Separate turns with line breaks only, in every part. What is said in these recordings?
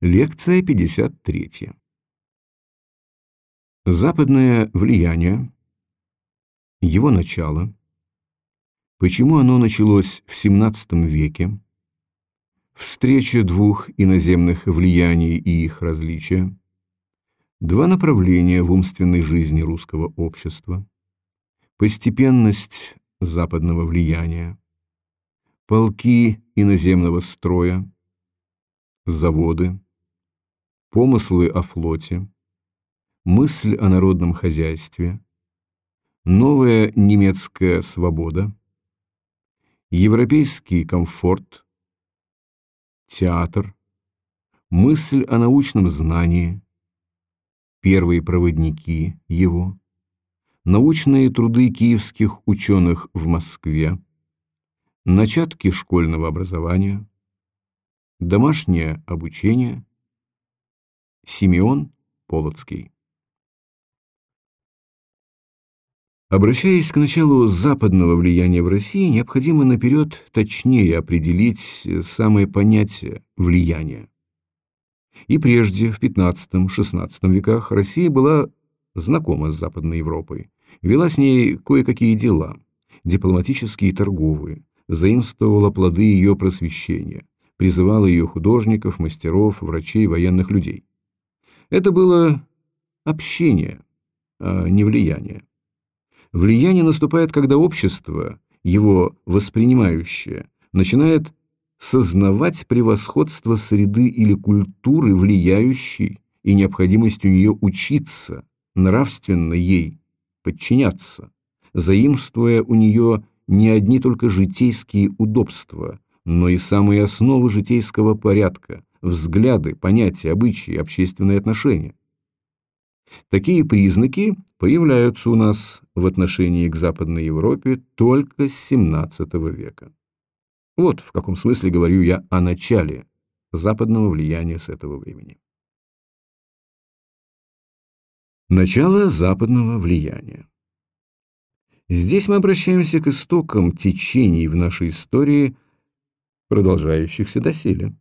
Лекция 53. Западное влияние, его начало, почему оно началось в XVII веке, встреча двух иноземных влияний и их различия, два направления в умственной жизни русского общества, постепенность западного влияния, полки иноземного строя, заводы, помыслы о флоте, мысль о народном хозяйстве, новая немецкая свобода, европейский комфорт, театр, мысль о научном знании, первые проводники его, научные труды киевских ученых в Москве, начатки школьного образования, домашнее обучение – Симеон Полоцкий. Обращаясь к началу западного влияния в России, необходимо наперед точнее определить самое понятие влияния. И прежде, в XV-XVI веках, Россия была знакома с Западной Европой, вела с ней кое-какие дела, дипломатические и торговые, заимствовала плоды ее просвещения, призывала ее художников, мастеров, врачей, военных людей. Это было общение, а не влияние. Влияние наступает, когда общество, его воспринимающее, начинает сознавать превосходство среды или культуры, влияющей, и необходимость у нее учиться, нравственно ей подчиняться, заимствуя у нее не одни только житейские удобства, но и самые основы житейского порядка, взгляды, понятия, обычаи, общественные отношения. Такие признаки появляются у нас в отношении к Западной Европе только с XVII века. Вот в каком смысле говорю я о начале западного влияния с этого времени. Начало западного влияния. Здесь мы обращаемся к истокам течений в нашей истории, продолжающихся доселе.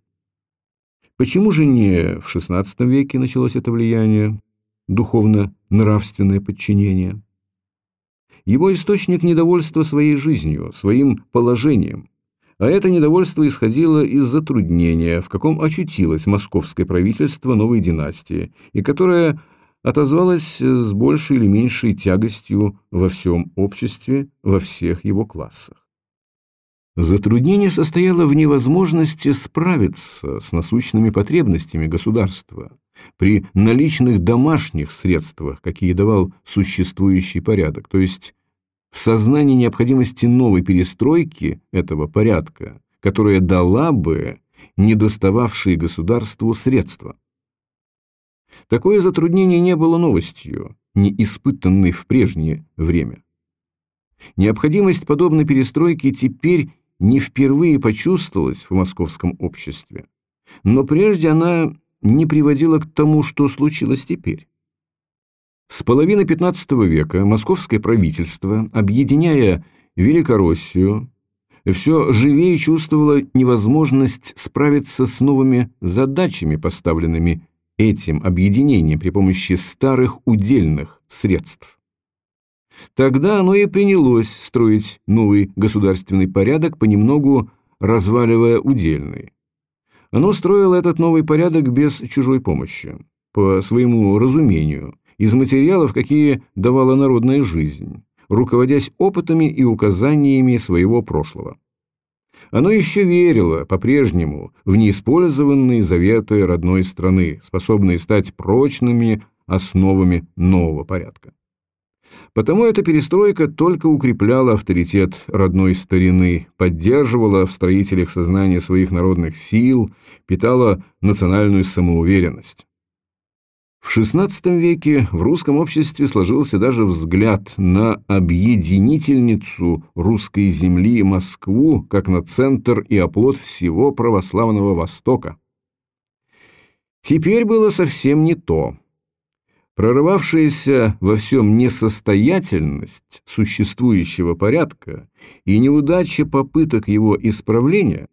Почему же не в XVI веке началось это влияние, духовно-нравственное подчинение? Его источник – недовольства своей жизнью, своим положением. А это недовольство исходило из затруднения, в каком очутилось московское правительство новой династии, и которое отозвалось с большей или меньшей тягостью во всем обществе, во всех его классах. Затруднение состояло в невозможности справиться с насущными потребностями государства при наличных домашних средствах, какие давал существующий порядок, то есть в сознании необходимости новой перестройки этого порядка, которая дала бы недостававшие государству средства. Такое затруднение не было новостью, не испытанной в прежнее время. Необходимость подобной перестройки теперь не впервые почувствовалась в московском обществе, но прежде она не приводила к тому, что случилось теперь. С половины XV века московское правительство, объединяя Великороссию, все живее чувствовало невозможность справиться с новыми задачами, поставленными этим объединением при помощи старых удельных средств. Тогда оно и принялось строить новый государственный порядок, понемногу разваливая удельный. Оно строило этот новый порядок без чужой помощи, по своему разумению, из материалов, какие давала народная жизнь, руководясь опытами и указаниями своего прошлого. Оно еще верило по-прежнему в неиспользованные заветы родной страны, способные стать прочными основами нового порядка. Потому эта перестройка только укрепляла авторитет родной старины, поддерживала в строителях сознание своих народных сил, питала национальную самоуверенность. В XVI веке в русском обществе сложился даже взгляд на объединительницу русской земли Москву как на центр и оплот всего православного Востока. Теперь было совсем не то. Прорывавшаяся во всем несостоятельность существующего порядка и неудача попыток его исправления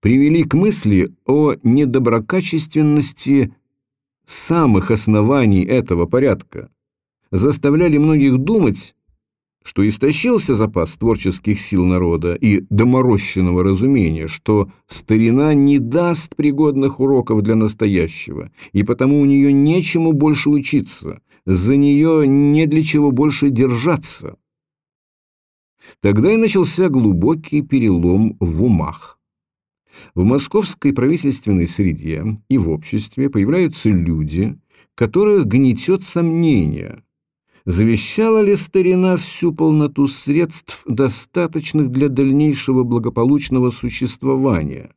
привели к мысли о недоброкачественности самых оснований этого порядка, заставляли многих думать, что истощился запас творческих сил народа и доморощенного разумения, что старина не даст пригодных уроков для настоящего, и потому у нее нечему больше учиться, за нее не для чего больше держаться. Тогда и начался глубокий перелом в умах. В московской правительственной среде и в обществе появляются люди, которых гнетет сомнение, завещала ли старина всю полноту средств, достаточных для дальнейшего благополучного существования.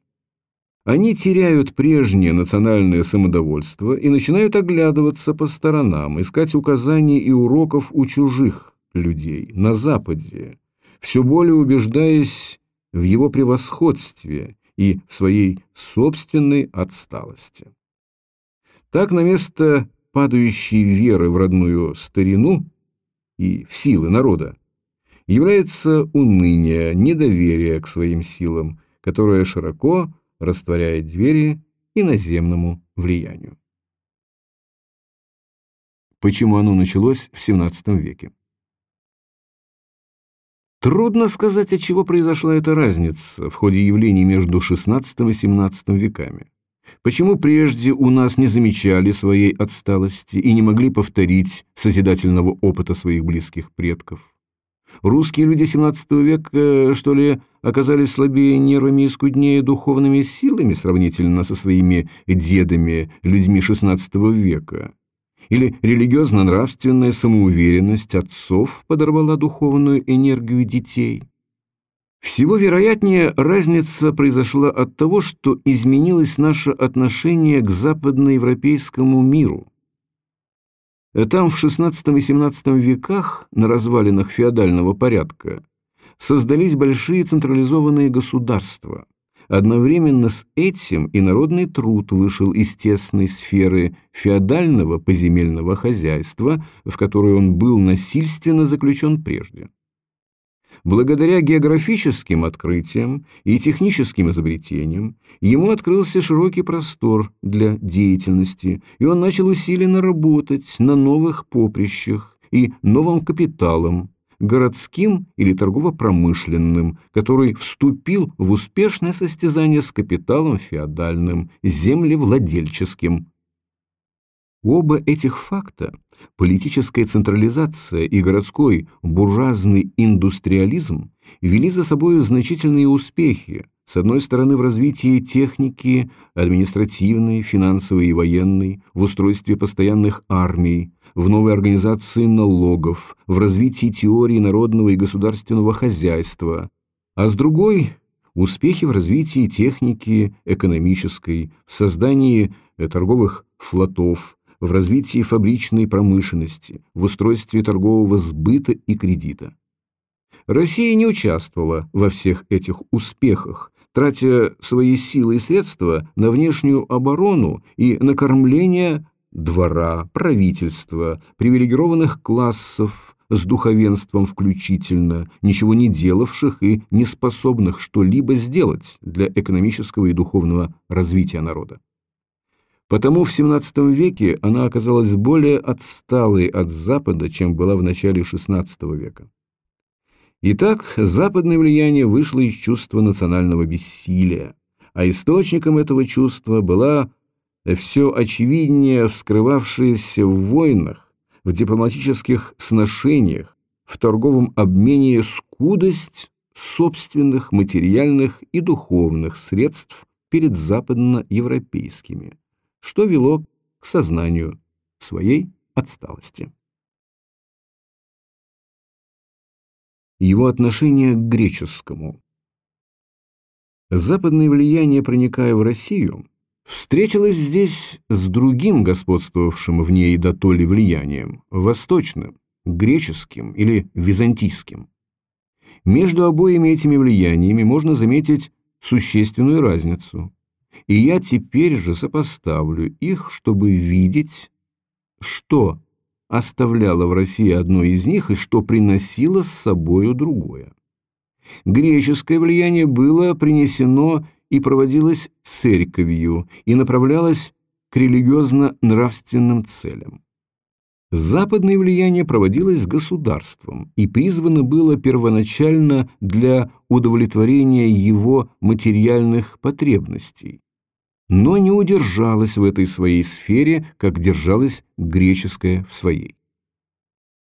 Они теряют прежнее национальное самодовольство и начинают оглядываться по сторонам, искать указаний и уроков у чужих людей на Западе, все более убеждаясь в его превосходстве и в своей собственной отсталости. Так на место падающей веры в родную старину и в силы народа является уныние, недоверие к своим силам, которое широко растворяет двери иноземному влиянию. Почему оно началось в XVII веке? Трудно сказать, от чего произошла эта разница в ходе явлений между XVI и XVII веками. Почему прежде у нас не замечали своей отсталости и не могли повторить созидательного опыта своих близких предков? Русские люди XVII века, что ли, оказались слабее нервами и скуднее духовными силами сравнительно со своими дедами, людьми XVI века? Или религиозно-нравственная самоуверенность отцов подорвала духовную энергию детей? Всего вероятнее, разница произошла от того, что изменилось наше отношение к западноевропейскому миру. Там в XVI и XVII веках, на развалинах феодального порядка, создались большие централизованные государства – Одновременно с этим и народный труд вышел из тесной сферы феодального поземельного хозяйства, в которой он был насильственно заключен прежде. Благодаря географическим открытиям и техническим изобретениям ему открылся широкий простор для деятельности, и он начал усиленно работать на новых поприщах и новым капиталом, городским или торгово-промышленным, который вступил в успешное состязание с капиталом феодальным, землевладельческим. Оба этих факта, политическая централизация и городской буржуазный индустриализм, вели за собой значительные успехи, с одной стороны в развитии техники, административной, финансовой и военной, в устройстве постоянных армий, в новой организации налогов, в развитии теории народного и государственного хозяйства, а с другой – успехи в развитии техники экономической, в создании торговых флотов, в развитии фабричной промышленности, в устройстве торгового сбыта и кредита. Россия не участвовала во всех этих успехах, тратя свои силы и средства на внешнюю оборону и накормление двора, правительства, привилегированных классов, с духовенством включительно, ничего не делавших и не способных что-либо сделать для экономического и духовного развития народа. Потому в XVII веке она оказалась более отсталой от Запада, чем была в начале XVI века. Итак, западное влияние вышло из чувства национального бессилия, а источником этого чувства была все очевиднее вскрывавшаяся в войнах, в дипломатических сношениях, в торговом обмене скудость собственных материальных и духовных средств перед западноевропейскими, что вело к сознанию своей отсталости. Его отношение к греческому. Западное влияние, проникая в Россию, встретилась здесь с другим господствовавшим в ней дотоле влиянием, восточным, греческим или византийским. Между обоими этими влияниями можно заметить существенную разницу, и я теперь же сопоставлю их, чтобы видеть, что оставляло в России одно из них и что приносило с собою другое. Греческое влияние было принесено и проводилась церковью и направлялась к религиозно-нравственным целям. Западное влияние проводилось государством и призвано было первоначально для удовлетворения его материальных потребностей, но не удержалось в этой своей сфере, как держалось греческое в своей.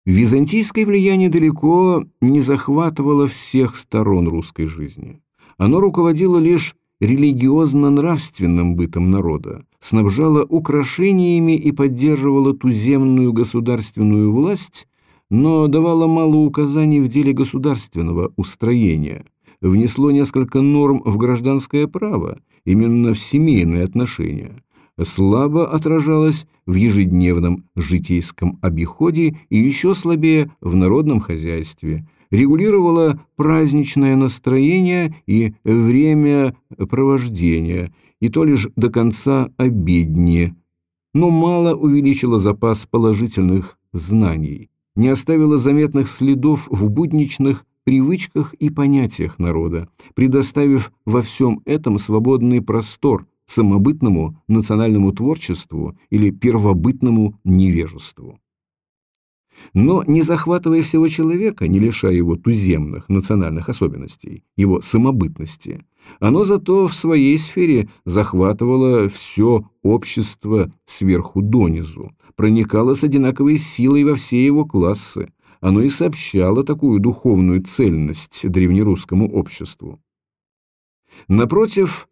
Византийское влияние далеко не захватывало всех сторон русской жизни. Оно руководило лишь религиозно-нравственным бытом народа, снабжала украшениями и поддерживала туземную государственную власть, но давала мало указаний в деле государственного устроения, внесло несколько норм в гражданское право, именно в семейные отношения, слабо отражалось в ежедневном житейском обиходе и еще слабее в народном хозяйстве – регулировала праздничное настроение и время провождения, и то лишь до конца обедни, но мало увеличила запас положительных знаний, не оставила заметных следов в будничных привычках и понятиях народа, предоставив во всем этом свободный простор самобытному национальному творчеству или первобытному невежеству но не захватывая всего человека, не лишая его туземных национальных особенностей, его самобытности, оно зато в своей сфере захватывало все общество сверху донизу, проникало с одинаковой силой во все его классы, оно и сообщало такую духовную цельность древнерусскому обществу. Напротив,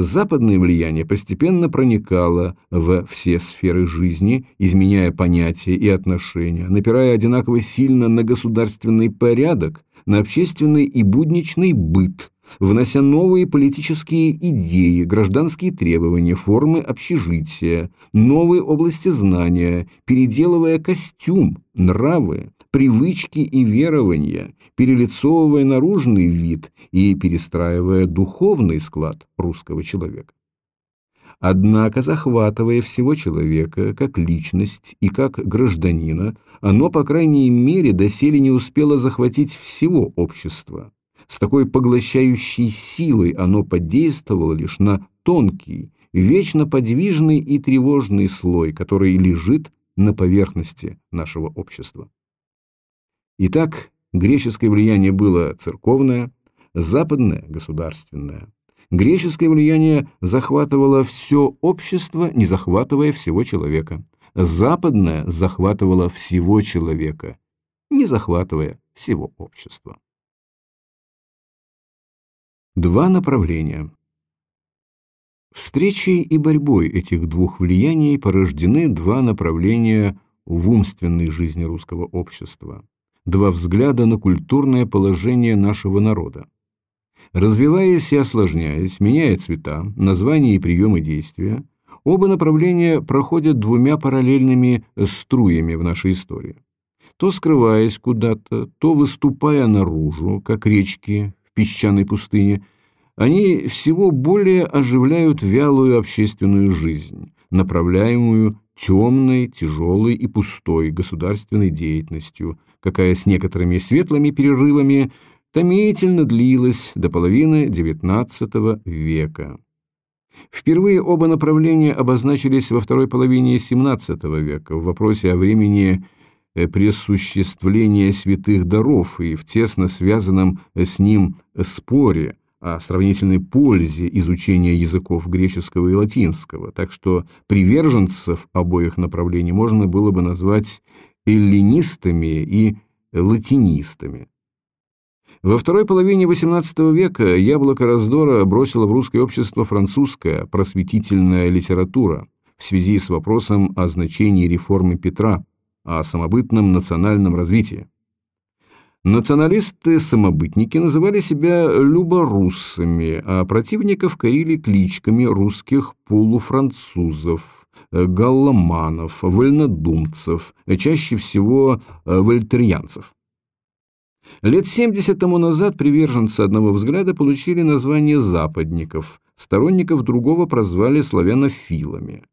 Западное влияние постепенно проникало в все сферы жизни, изменяя понятия и отношения, напирая одинаково сильно на государственный порядок, на общественный и будничный быт, внося новые политические идеи, гражданские требования, формы общежития, новые области знания, переделывая костюм, нравы, привычки и верования, перелицовывая наружный вид и перестраивая духовный склад русского человека. Однако, захватывая всего человека как личность и как гражданина, оно, по крайней мере, доселе не успело захватить всего общества. С такой поглощающей силой оно подействовало лишь на тонкий, вечно подвижный и тревожный слой, который лежит на поверхности нашего общества. Итак, греческое влияние было церковное, западное – государственное. Греческое влияние захватывало все общество, не захватывая всего человека. Западное захватывало всего человека, не захватывая всего общества. Два направления. Встречей и борьбой этих двух влияний порождены два направления в умственной жизни русского общества два взгляда на культурное положение нашего народа. Развиваясь и осложняясь, меняя цвета, названия и приемы действия, оба направления проходят двумя параллельными струями в нашей истории. То скрываясь куда-то, то выступая наружу, как речки песчаной пустыне, они всего более оживляют вялую общественную жизнь, направляемую темной, тяжелой и пустой государственной деятельностью, какая с некоторыми светлыми перерывами томительно длилась до половины XIX века. Впервые оба направления обозначились во второй половине XVII века в вопросе о времени э, присуществления святых даров и в тесно связанном с ним споре о сравнительной пользе изучения языков греческого и латинского, так что приверженцев обоих направлений можно было бы назвать эллинистами и латинистами. Во второй половине XVIII века яблоко раздора бросило в русское общество французская просветительная литература в связи с вопросом о значении реформы Петра, о самобытном национальном развитии. Националисты-самобытники называли себя люборуссами, а противников корили кличками русских полуфранцузов, галломанов, вольнодумцев, чаще всего э, вольтерьянцев. Лет 70 тому назад приверженцы одного взгляда получили название западников, сторонников другого прозвали славянофилами.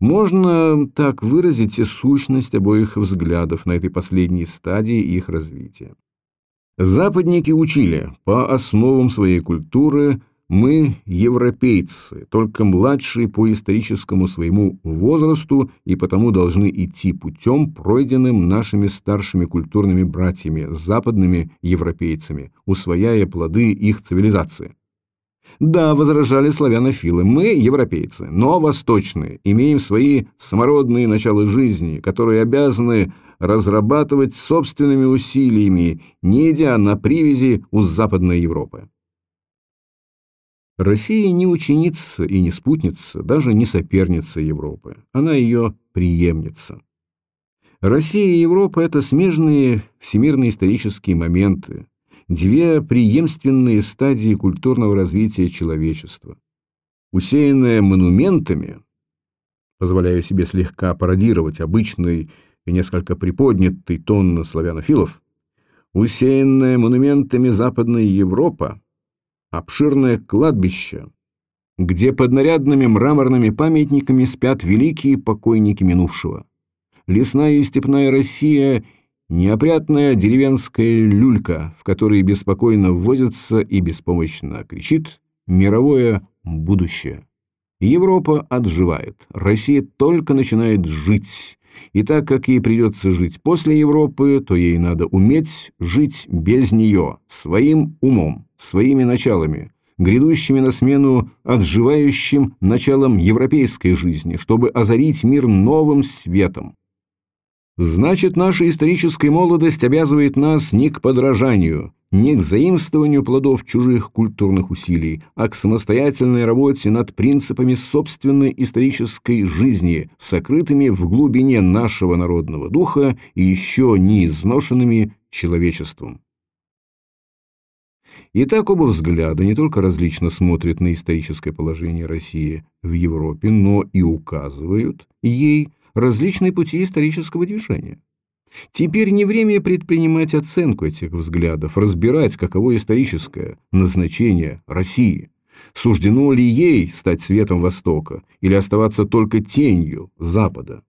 Можно так выразить сущность обоих взглядов на этой последней стадии их развития. Западники учили по основам своей культуры мы европейцы, только младшие по историческому своему возрасту и потому должны идти путем, пройденным нашими старшими культурными братьями, западными европейцами, усвояя плоды их цивилизации. Да, возражали славянофилы, мы, европейцы, но восточные, имеем свои самородные начала жизни, которые обязаны разрабатывать собственными усилиями, не идя на привязи у Западной Европы. Россия не ученица и не спутница, даже не соперница Европы. Она ее преемница. Россия и Европа – это смежные всемирные исторические моменты, две преемственные стадии культурного развития человечества. Усеянная монументами, позволяю себе слегка пародировать обычный и несколько приподнятый тон славянофилов, усеянная монументами Западная Европа обширное кладбище, где под нарядными мраморными памятниками спят великие покойники минувшего. Лесная и степная Россия – неопрятная деревенская люлька, в которой беспокойно возится и беспомощно кричит «мировое будущее». Европа отживает, Россия только начинает жить, и так как ей придется жить после Европы, то ей надо уметь жить без нее, своим умом, своими началами, грядущими на смену отживающим началам европейской жизни, чтобы озарить мир новым светом. Значит, наша историческая молодость обязывает нас не к подражанию, не к заимствованию плодов чужих культурных усилий, а к самостоятельной работе над принципами собственной исторической жизни, сокрытыми в глубине нашего народного духа и еще не изношенными человечеством. Итак, оба взгляда не только различно смотрят на историческое положение России в Европе, но и указывают ей различные пути исторического движения. Теперь не время предпринимать оценку этих взглядов, разбирать, каково историческое назначение России. Суждено ли ей стать светом Востока или оставаться только тенью Запада?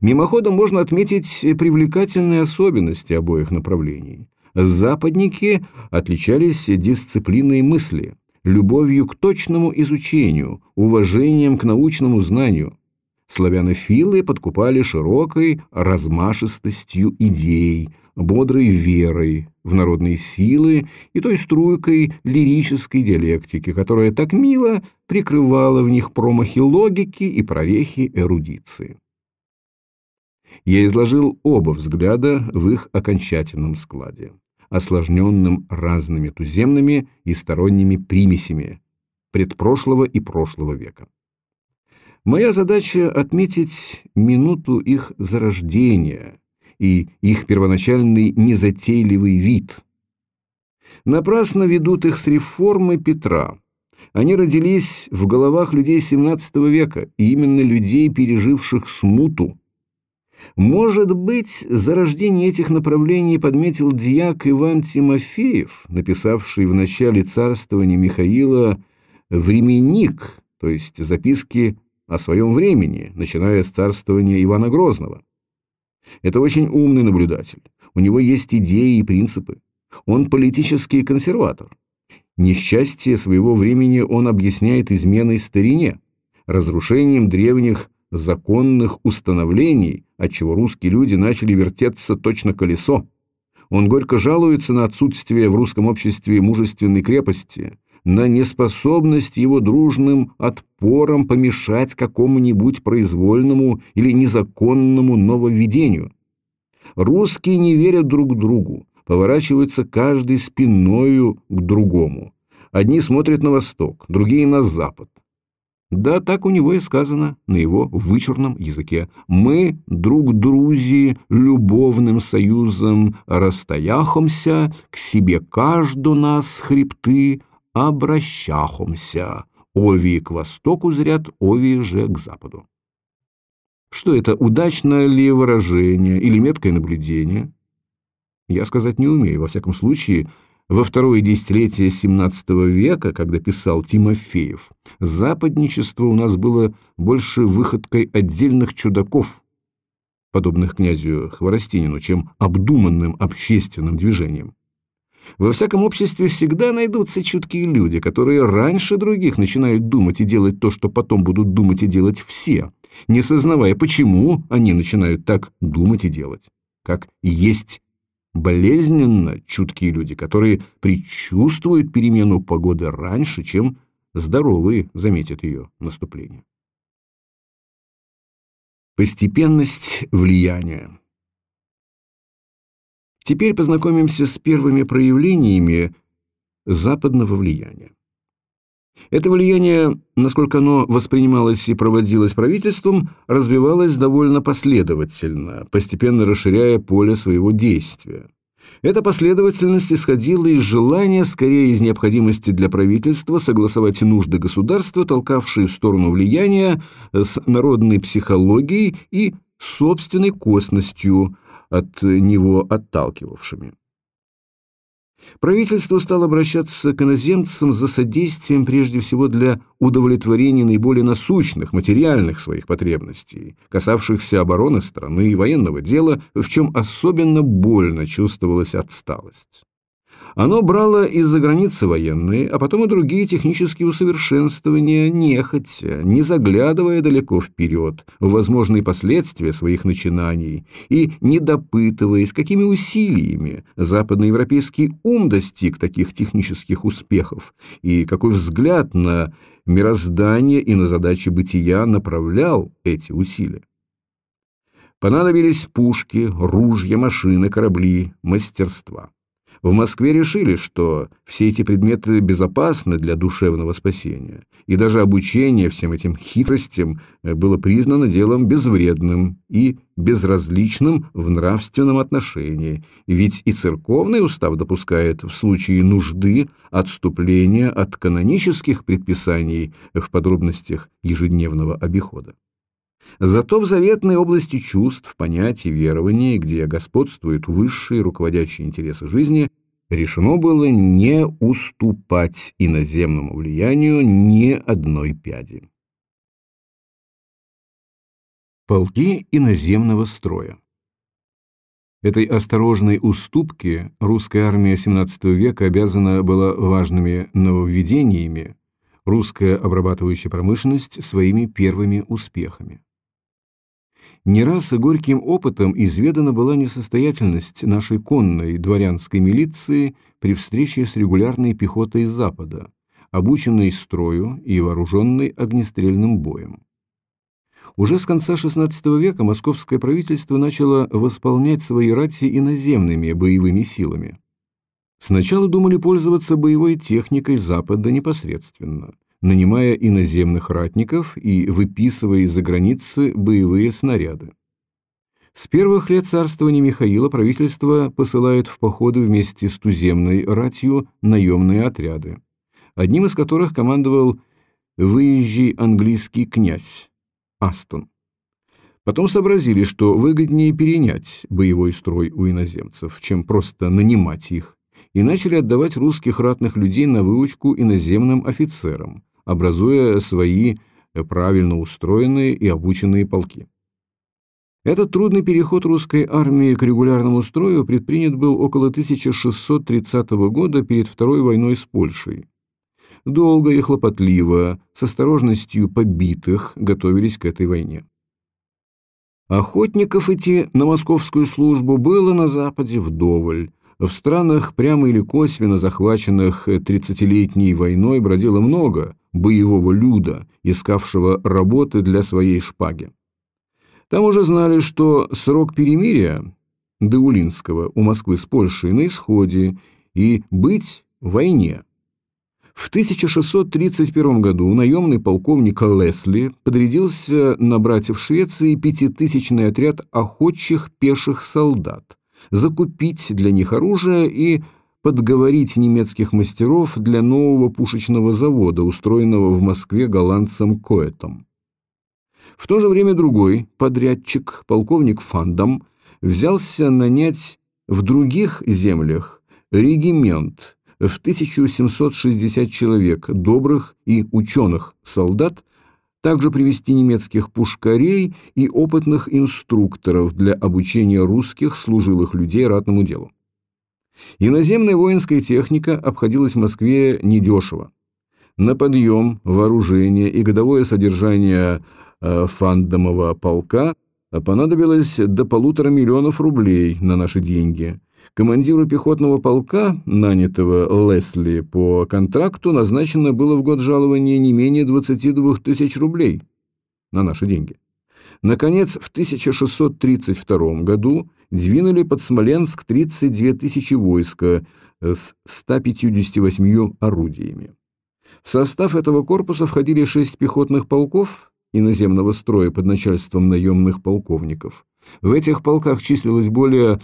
Мимоходом можно отметить привлекательные особенности обоих направлений. Западники отличались дисциплиной мысли, любовью к точному изучению, уважением к научному знанию, Славянофилы подкупали широкой размашистостью идей, бодрой верой в народные силы и той струйкой лирической диалектики, которая так мило прикрывала в них промахи логики и прорехи эрудиции. Я изложил оба взгляда в их окончательном складе, осложненном разными туземными и сторонними примесями предпрошлого и прошлого века. Моя задача отметить минуту их зарождения и их первоначальный незатейливый вид. Напрасно ведут их с реформы Петра. Они родились в головах людей XVII века, и именно людей, переживших смуту. Может быть, зарождение этих направлений подметил дьяк Иван Тимофеев, написавший в начале царствования Михаила «Временник», то есть записки о своем времени, начиная с царствования Ивана Грозного. Это очень умный наблюдатель. У него есть идеи и принципы. Он политический консерватор. Несчастье своего времени он объясняет изменой старине, разрушением древних законных установлений, отчего русские люди начали вертеться точно колесо. Он горько жалуется на отсутствие в русском обществе мужественной крепости, на неспособность его дружным отпором помешать какому-нибудь произвольному или незаконному нововведению. Русские не верят друг другу, поворачиваются каждый спиною к другому. Одни смотрят на восток, другие на запад. Да, так у него и сказано на его вычурном языке. Мы друг друзи любовным союзом расстояхомся, к себе кажду нас хребты обращахомся. Ови к востоку зрят, ови же к западу. Что это, удачное ли выражение или меткое наблюдение? Я сказать не умею, во всяком случае, во второе десятилетие XVII века, когда писал Тимофеев, западничество у нас было больше выходкой отдельных чудаков, подобных князю Хворостинину, чем обдуманным общественным движением. Во всяком обществе всегда найдутся чуткие люди, которые раньше других начинают думать и делать то, что потом будут думать и делать все, не сознавая, почему они начинают так думать и делать. Как есть болезненно чуткие люди, которые предчувствуют перемену погоды раньше, чем здоровые заметят ее наступление. Постепенность влияния Теперь познакомимся с первыми проявлениями западного влияния. Это влияние, насколько оно воспринималось и проводилось правительством, развивалось довольно последовательно, постепенно расширяя поле своего действия. Эта последовательность исходила из желания, скорее из необходимости для правительства согласовать нужды государства, толкавшие в сторону влияния с народной психологией и собственной косностью, от него отталкивавшими. Правительство стало обращаться к иноземцам за содействием прежде всего для удовлетворения наиболее насущных, материальных своих потребностей, касавшихся обороны страны и военного дела, в чем особенно больно чувствовалась отсталость. Оно брало из-за границы военные, а потом и другие технические усовершенствования нехотя, не заглядывая далеко вперед в возможные последствия своих начинаний и не допытываясь, какими усилиями западноевропейский ум достиг таких технических успехов и какой взгляд на мироздание и на задачи бытия направлял эти усилия. Понадобились пушки, ружья, машины, корабли, мастерства. В Москве решили, что все эти предметы безопасны для душевного спасения, и даже обучение всем этим хитростям э, было признано делом безвредным и безразличным в нравственном отношении, ведь и церковный устав допускает в случае нужды отступление от канонических предписаний в подробностях ежедневного обихода. Зато в заветной области чувств, понятий, верований, где господствуют высшие руководящие интересы жизни, решено было не уступать иноземному влиянию ни одной пяди. Полки иноземного строя Этой осторожной уступке русская армия XVII века обязана была важными нововведениями, русская обрабатывающая промышленность своими первыми успехами. Не раз и горьким опытом изведана была несостоятельность нашей конной дворянской милиции при встрече с регулярной пехотой из Запада, обученной строю и вооруженной огнестрельным боем. Уже с конца XVI века московское правительство начало восполнять свои рати иноземными боевыми силами. Сначала думали пользоваться боевой техникой Запада непосредственно – нанимая иноземных ратников и выписывая из-за границы боевые снаряды. С первых лет царствования Михаила правительство посылает в походы вместе с туземной ратью наемные отряды, одним из которых командовал выезжий английский князь Астон. Потом сообразили, что выгоднее перенять боевой строй у иноземцев, чем просто нанимать их, и начали отдавать русских ратных людей на выучку иноземным офицерам, образуя свои э, правильно устроенные и обученные полки. Этот трудный переход русской армии к регулярному строю предпринят был около 1630 года перед Второй войной с Польшей. Долго и хлопотливо, с осторожностью побитых, готовились к этой войне. Охотников идти на московскую службу было на Западе вдоволь, в странах, прямо или косвенно захваченных тридцатилетней войной, бродило много боевого люда, искавшего работы для своей шпаги. Там уже знали, что срок перемирия Деулинского у Москвы с Польшей на исходе и быть в войне. В 1631 году наемный полковник Лесли подрядился набрать в Швеции пятитысячный отряд охотчих пеших солдат – закупить для них оружие и подговорить немецких мастеров для нового пушечного завода, устроенного в Москве голландцем Коэтом. В то же время другой подрядчик, полковник Фандам, взялся нанять в других землях регимент в 1760 человек добрых и ученых солдат, также привести немецких пушкарей и опытных инструкторов для обучения русских служилых людей ратному делу. Иноземная воинская техника обходилась в Москве недешево. На подъем, вооружение и годовое содержание э, фандомового полка понадобилось до полутора миллионов рублей на наши деньги. Командиру пехотного полка, нанятого Лесли по контракту, назначено было в год жалования не менее 22 тысяч рублей на наши деньги. Наконец, в 1632 году двинули под Смоленск 32 тысячи войска с 158 орудиями. В состав этого корпуса входили шесть пехотных полков иноземного строя под начальством наемных полковников. В этих полках числилось более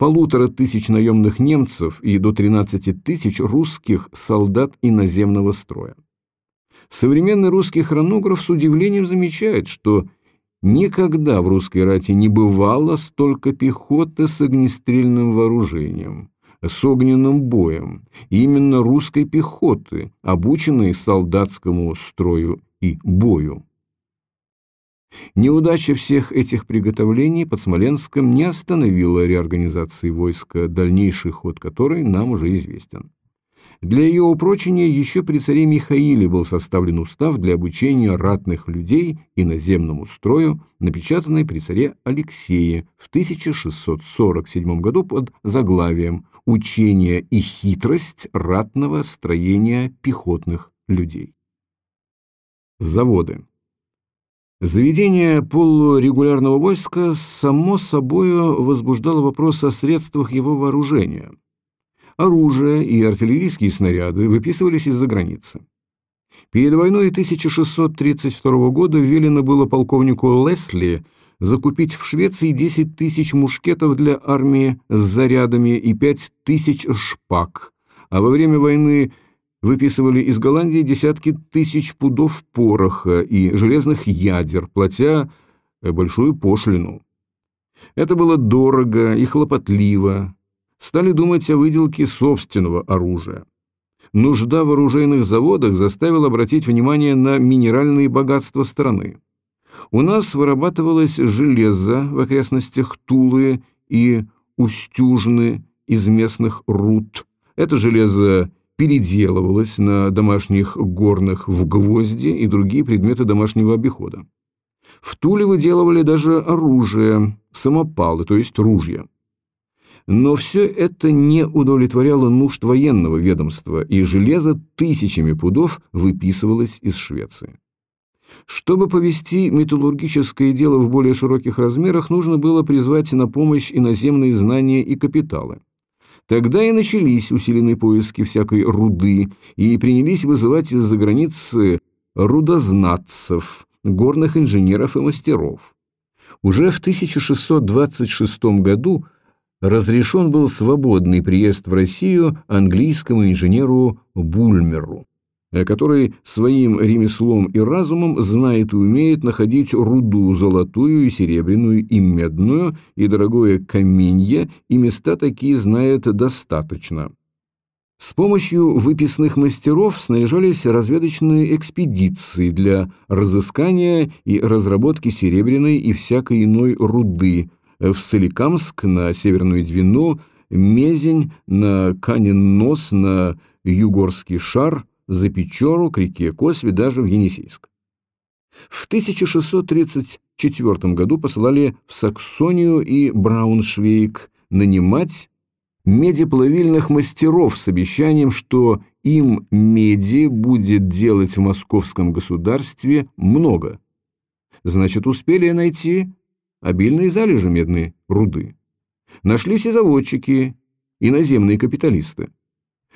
полутора тысяч наемных немцев и до 13 тысяч русских солдат иноземного строя. Современный русский хронограф с удивлением замечает, что никогда в русской рати не бывало столько пехоты с огнестрельным вооружением с огненным боем, именно русской пехоты, обученной солдатскому строю и бою. Неудача всех этих приготовлений под Смоленском не остановила реорганизации войска, дальнейший ход которой нам уже известен. Для ее упрочения еще при царе Михаиле был составлен устав для обучения ратных людей иноземному строю, напечатанный при царе Алексее в 1647 году под заглавием «Учение и хитрость ратного строения пехотных людей». Заводы. Заведение полурегулярного войска само собой возбуждало вопрос о средствах его вооружения – Оружие и артиллерийские снаряды выписывались из-за границы. Перед войной 1632 года велено было полковнику Лесли закупить в Швеции 10 тысяч мушкетов для армии с зарядами и 5 тысяч шпаг, а во время войны выписывали из Голландии десятки тысяч пудов пороха и железных ядер, платя большую пошлину. Это было дорого и хлопотливо, стали думать о выделке собственного оружия. Нужда в оружейных заводах заставила обратить внимание на минеральные богатства страны. У нас вырабатывалось железо в окрестностях Тулы и Устюжны из местных руд. Это железо переделывалось на домашних горных в гвозди и другие предметы домашнего обихода. В Туле выделывали даже оружие, самопалы, то есть ружья. Но все это не удовлетворяло нужд военного ведомства, и железо тысячами пудов выписывалось из Швеции. Чтобы повести металлургическое дело в более широких размерах, нужно было призвать на помощь иноземные знания и капиталы. Тогда и начались усиленные поиски всякой руды, и принялись вызывать из-за границы рудознатцев, горных инженеров и мастеров. Уже в 1626 году разрешен был свободный приезд в Россию английскому инженеру Бульмеру, который своим ремеслом и разумом знает и умеет находить руду золотую и серебряную и медную и дорогое каменье, и места такие знает достаточно. С помощью выписных мастеров снаряжались разведочные экспедиции для разыскания и разработки серебряной и всякой иной руды, в Соликамск, на Северную Двину, Мезень, на Канин-Нос, на Югорский шар, за Печору, к реке Косви, даже в Енисейск. В 1634 году посылали в Саксонию и Брауншвейг нанимать медиплавильных мастеров с обещанием, что им меди будет делать в московском государстве много. Значит, успели найти обильные залежи медной руды. Нашлись и заводчики, и наземные капиталисты.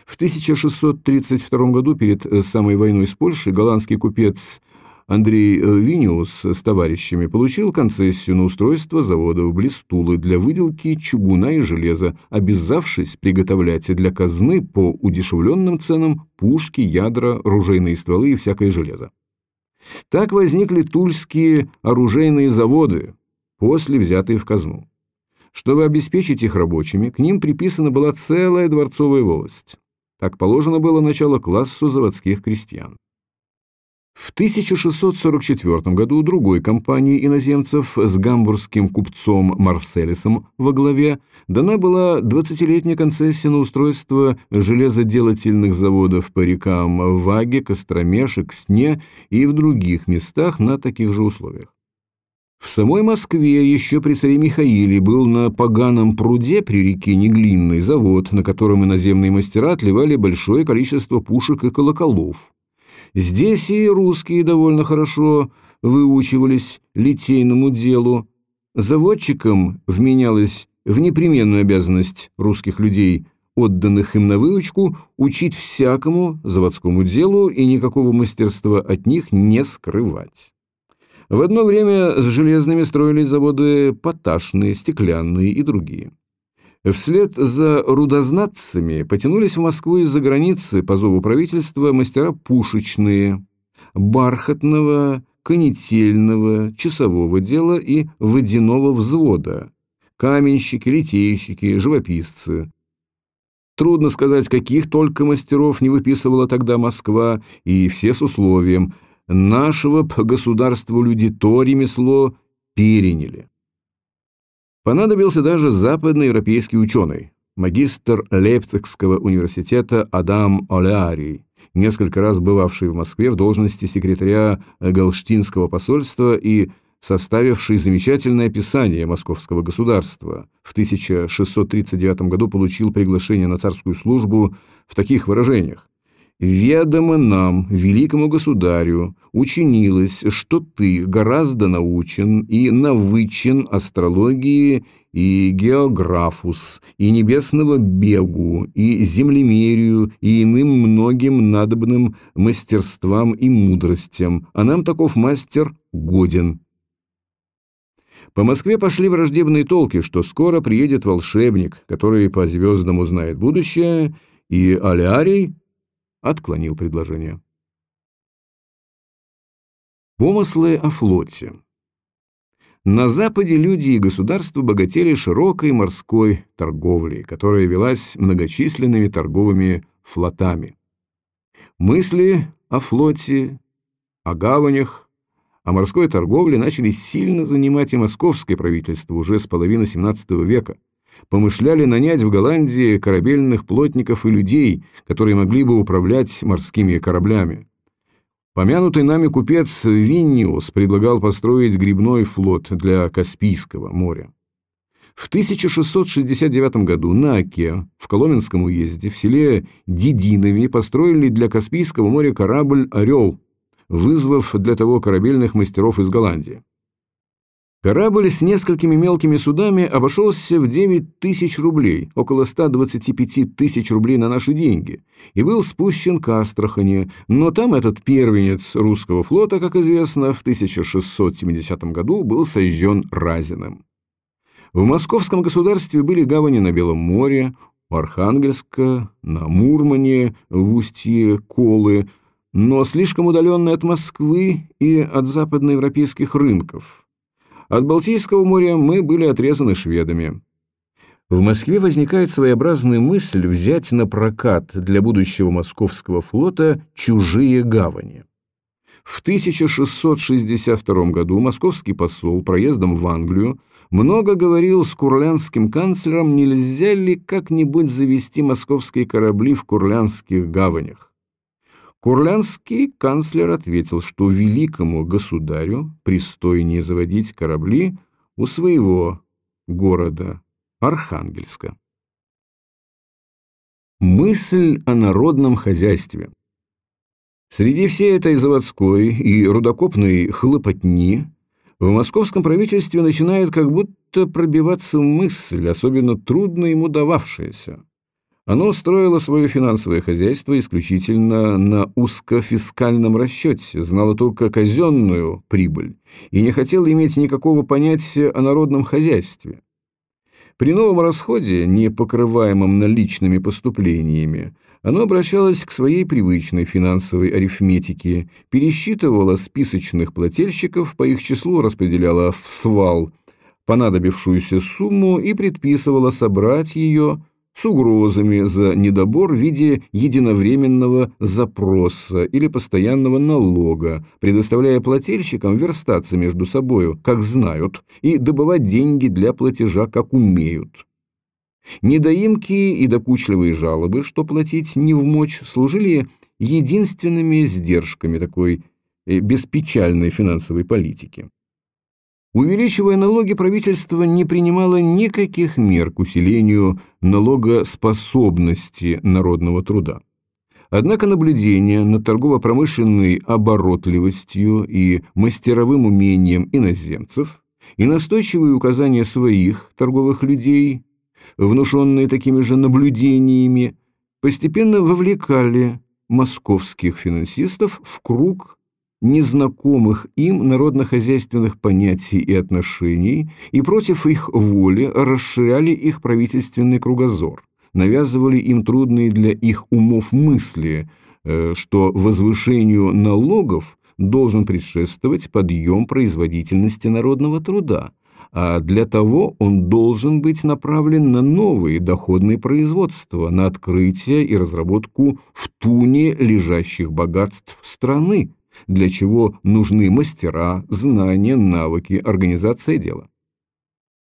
В 1632 году, перед э, самой войной с Польшей, голландский купец Андрей э, Виниус с товарищами получил концессию на устройство завода в Блистулы для выделки чугуна и железа, обязавшись приготовлять для казны по удешевленным ценам пушки, ядра, ружейные стволы и всякое железо. Так возникли тульские оружейные заводы, после взятые в казну. Чтобы обеспечить их рабочими, к ним приписана была целая дворцовая волость. Так положено было начало классу заводских крестьян. В 1644 году другой компании иноземцев с гамбургским купцом Марселесом во главе дана была 20-летняя концессия на устройство железоделательных заводов по рекам Ваге, Костроме, Шексне и в других местах на таких же условиях. В самой Москве еще при царе Михаиле был на поганом пруде при реке Неглинный завод, на котором иноземные мастера отливали большое количество пушек и колоколов. Здесь и русские довольно хорошо выучивались литейному делу. Заводчикам вменялось в непременную обязанность русских людей, отданных им на выучку, учить всякому заводскому делу и никакого мастерства от них не скрывать. В одно время с железными строились заводы поташные, стеклянные и другие. Вслед за рудознатцами потянулись в Москву из-за границы по зову правительства мастера пушечные, бархатного, конетельного, часового дела и водяного взвода, каменщики, литейщики, живописцы. Трудно сказать, каких только мастеров не выписывала тогда Москва, и все с условием «нашего по государству люди то ремесло переняли». Понадобился даже западноевропейский ученый, магистр Лейпцигского университета Адам Олеарий, несколько раз бывавший в Москве в должности секретаря Галштинского посольства и составивший замечательное описание московского государства. В 1639 году получил приглашение на царскую службу в таких выражениях. Ведомо нам, великому государю, учинилось, что ты гораздо научен и навычен астрологии и географус, и небесного бегу, и землемерию, и иным многим надобным мастерствам и мудростям, а нам таков мастер годен. По Москве пошли враждебные толки, что скоро приедет волшебник, который по звездам узнает будущее, и Алярий отклонил предложение. Помыслы о флоте. На Западе люди и государства богатели широкой морской торговлей, которая велась многочисленными торговыми флотами. Мысли о флоте, о гаванях, о морской торговле начали сильно занимать и московское правительство уже с половины XVII века – помышляли нанять в Голландии корабельных плотников и людей, которые могли бы управлять морскими кораблями. Помянутый нами купец Винниус предлагал построить грибной флот для Каспийского моря. В 1669 году на Оке, в Коломенском уезде, в селе Дидинове построили для Каспийского моря корабль «Орел», вызвав для того корабельных мастеров из Голландии. Корабль с несколькими мелкими судами обошелся в 9 тысяч рублей, около 125 тысяч рублей на наши деньги, и был спущен к Астрахани, но там этот первенец русского флота, как известно, в 1670 году был сожжен Разиным. В московском государстве были гавани на Белом море, у Архангельска, на Мурмане, в устье Колы, но слишком удаленные от Москвы и от западноевропейских рынков – от Балтийского моря мы были отрезаны шведами. В Москве возникает своеобразная мысль взять на прокат для будущего московского флота чужие гавани. В 1662 году московский посол проездом в Англию много говорил с курлянским канцлером, нельзя ли как-нибудь завести московские корабли в курлянских гаванях. Курлянский канцлер ответил, что великому государю пристойнее заводить корабли у своего города Архангельска. Мысль о народном хозяйстве. Среди всей этой заводской и рудокопной хлопотни в московском правительстве начинает как будто пробиваться мысль, особенно трудно ему дававшаяся. Оно строило свое финансовое хозяйство исключительно на узкофискальном расчете, знало только казенную прибыль и не хотело иметь никакого понятия о народном хозяйстве. При новом расходе, не покрываемом наличными поступлениями, оно обращалось к своей привычной финансовой арифметике, пересчитывало списочных плательщиков, по их числу распределяло в свал понадобившуюся сумму и предписывало собрать ее с угрозами за недобор в виде единовременного запроса или постоянного налога, предоставляя плательщикам верстаться между собою, как знают, и добывать деньги для платежа, как умеют. Недоимки и докучливые жалобы, что платить не в мочь, служили единственными сдержками такой э, беспечальной финансовой политики. Увеличивая налоги, правительство не принимало никаких мер к усилению налогоспособности народного труда. Однако наблюдение над торгово-промышленной оборотливостью и мастеровым умением иноземцев и настойчивые указания своих торговых людей, внушенные такими же наблюдениями, постепенно вовлекали московских финансистов в круг незнакомых им народно-хозяйственных понятий и отношений и против их воли расширяли их правительственный кругозор, навязывали им трудные для их умов мысли, э, что возвышению налогов должен предшествовать подъем производительности народного труда, а для того он должен быть направлен на новые доходные производства, на открытие и разработку в туне лежащих богатств страны, для чего нужны мастера, знания, навыки, организация дела.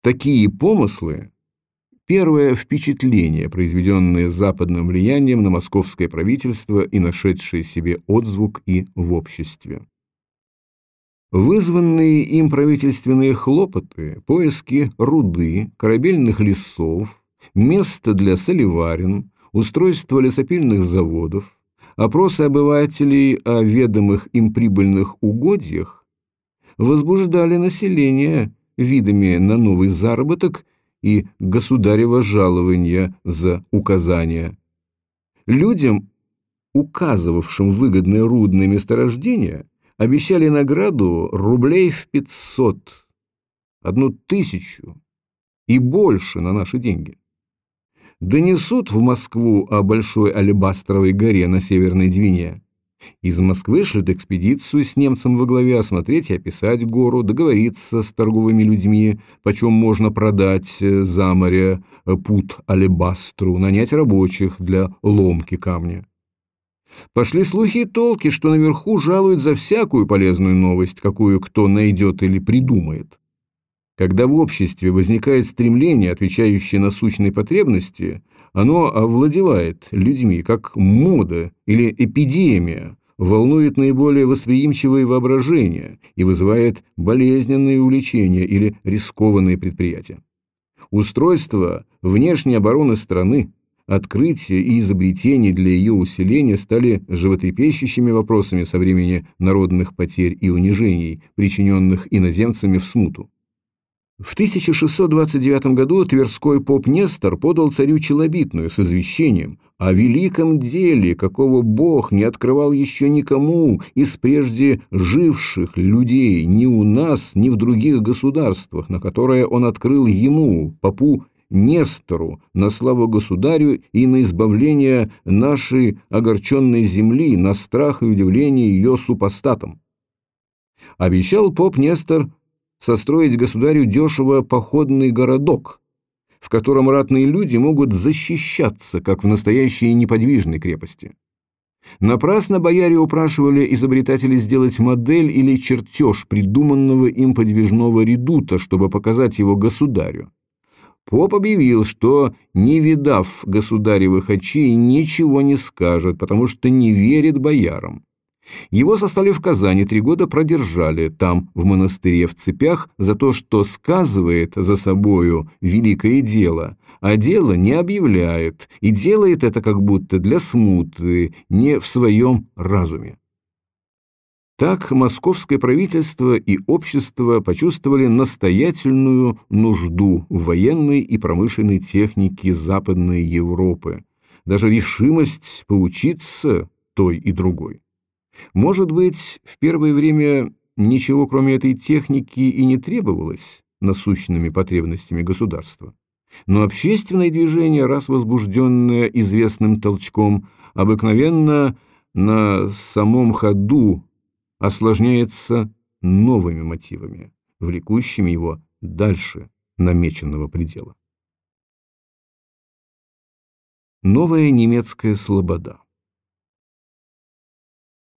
Такие помыслы – первое впечатление, произведенное западным влиянием на московское правительство и нашедшее себе отзвук и в обществе. Вызванные им правительственные хлопоты, поиски руды, корабельных лесов, место для соливарен, устройство лесопильных заводов, опросы обывателей о ведомых им прибыльных угодьях возбуждали население видами на новый заработок и государево жалование за указания. Людям, указывавшим выгодные рудные месторождения, обещали награду рублей в пятьсот, одну тысячу и больше на наши деньги донесут в Москву о Большой Алебастровой горе на Северной Двине. Из Москвы шлют экспедицию с немцем во главе осмотреть и описать гору, договориться с торговыми людьми, почем можно продать э, за море э, пут алебастру, нанять рабочих для ломки камня. Пошли слухи и толки, что наверху жалуют за всякую полезную новость, какую кто найдет или придумает. Когда в обществе возникает стремление, отвечающее на сущные потребности, оно овладевает людьми, как мода или эпидемия, волнует наиболее восприимчивые воображения и вызывает болезненные увлечения или рискованные предприятия. Устройство внешней обороны страны, открытие и изобретение для ее усиления стали животрепещущими вопросами со времени народных потерь и унижений, причиненных иноземцами в смуту. В 1629 году Тверской поп Нестор подал царю челобитную с извещением о великом деле, какого Бог не открывал еще никому из прежде живших людей ни у нас, ни в других государствах, на которое он открыл ему, попу Нестору, на славу государю и на избавление нашей огорченной земли, на страх и удивление ее супостатам. Обещал поп Нестор состроить государю дешево походный городок, в котором ратные люди могут защищаться, как в настоящей неподвижной крепости. Напрасно бояре упрашивали изобретателей сделать модель или чертеж придуманного им подвижного редута, чтобы показать его государю. Поп объявил, что, не видав государевых очей, ничего не скажет, потому что не верит боярам. Его сослали в Казани, три года продержали там, в монастыре в цепях, за то, что сказывает за собою великое дело, а дело не объявляет, и делает это как будто для смуты, не в своем разуме. Так московское правительство и общество почувствовали настоятельную нужду в военной и промышленной технике Западной Европы, даже решимость поучиться той и другой. Может быть, в первое время ничего кроме этой техники и не требовалось насущными потребностями государства. Но общественное движение, раз возбужденное известным толчком, обыкновенно на самом ходу осложняется новыми мотивами, влекущими его дальше намеченного предела. Новая немецкая слобода.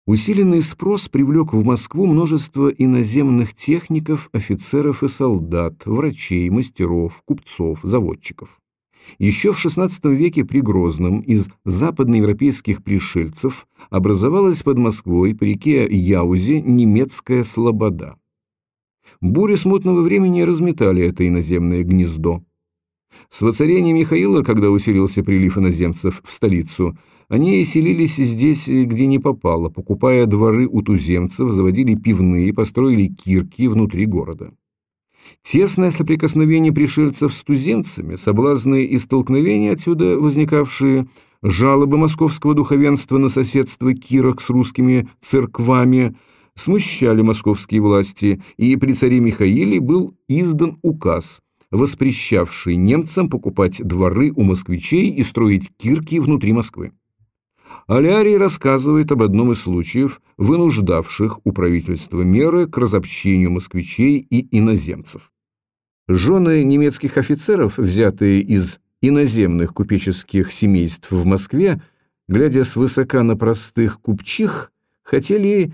Усиленный спрос привлек в Москву множество иноземных техников, офицеров и солдат, врачей, мастеров, купцов, заводчиков. Еще в XVI веке при Грозном из западноевропейских пришельцев образовалась под Москвой по реке Яузе немецкая слобода. Бури смутного времени разметали это иноземное гнездо. С воцарением Михаила, когда усилился прилив иноземцев в столицу, они селились здесь, где не попало, покупая дворы у туземцев, заводили пивные, построили кирки внутри города. Тесное соприкосновение пришельцев с туземцами, соблазны и столкновения отсюда возникавшие, жалобы московского духовенства на соседство кирок с русскими церквами смущали московские власти, и при царе Михаиле был издан указ – воспрещавший немцам покупать дворы у москвичей и строить кирки внутри Москвы. Алярий рассказывает об одном из случаев, вынуждавших у правительства меры к разобщению москвичей и иноземцев. Жены немецких офицеров, взятые из иноземных купеческих семейств в Москве, глядя свысока на простых купчих, хотели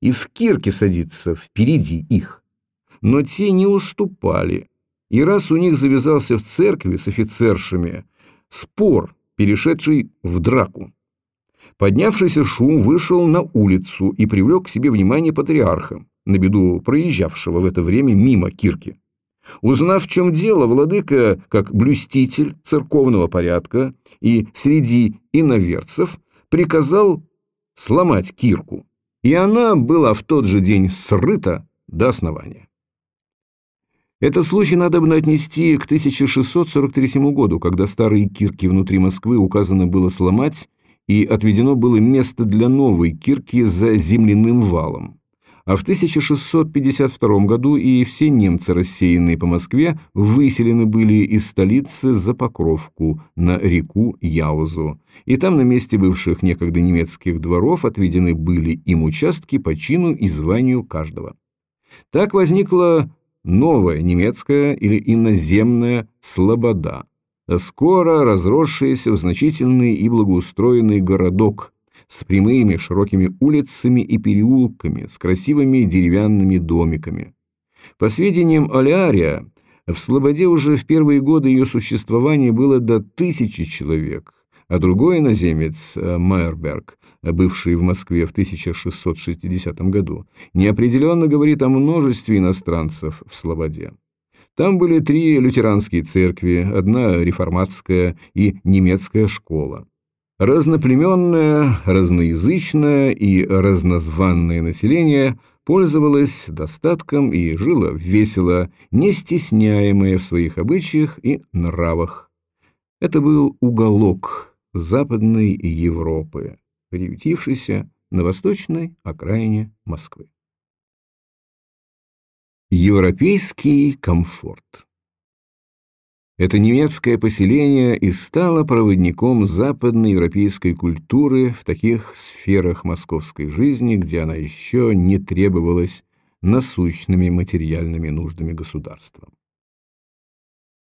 и в кирке садиться впереди их. Но те не уступали, и раз у них завязался в церкви с офицершами спор, перешедший в драку. Поднявшийся шум вышел на улицу и привлек к себе внимание патриарха, на беду проезжавшего в это время мимо кирки. Узнав, в чем дело, владыка, как блюститель церковного порядка и среди иноверцев, приказал сломать кирку, и она была в тот же день срыта до основания. Этот случай надо бы отнести к 1643 году, когда старые кирки внутри Москвы указано было сломать, и отведено было место для новой кирки за земляным валом. А в 1652 году и все немцы, рассеянные по Москве, выселены были из столицы за Покровку на реку Яузу. И там на месте бывших некогда немецких дворов отведены были им участки по чину и званию каждого. Так возникла новая немецкая или иноземная слобода, скоро разросшаяся в значительный и благоустроенный городок с прямыми широкими улицами и переулками, с красивыми деревянными домиками. По сведениям Олярия, в Слободе уже в первые годы ее существования было до тысячи человек, а другой иноземец, э, Майерберг, бывший в Москве в 1660 году, неопределенно говорит о множестве иностранцев в Слободе. Там были три лютеранские церкви, одна реформатская и немецкая школа. Разноплеменное, разноязычное и разнозванное население пользовалось достатком и жило весело, не стесняемое в своих обычаях и нравах. Это был уголок, Западной Европы, приютившейся на восточной окраине Москвы. Европейский комфорт Это немецкое поселение и стало проводником западноевропейской культуры в таких сферах московской жизни, где она еще не требовалась насущными материальными нуждами государства.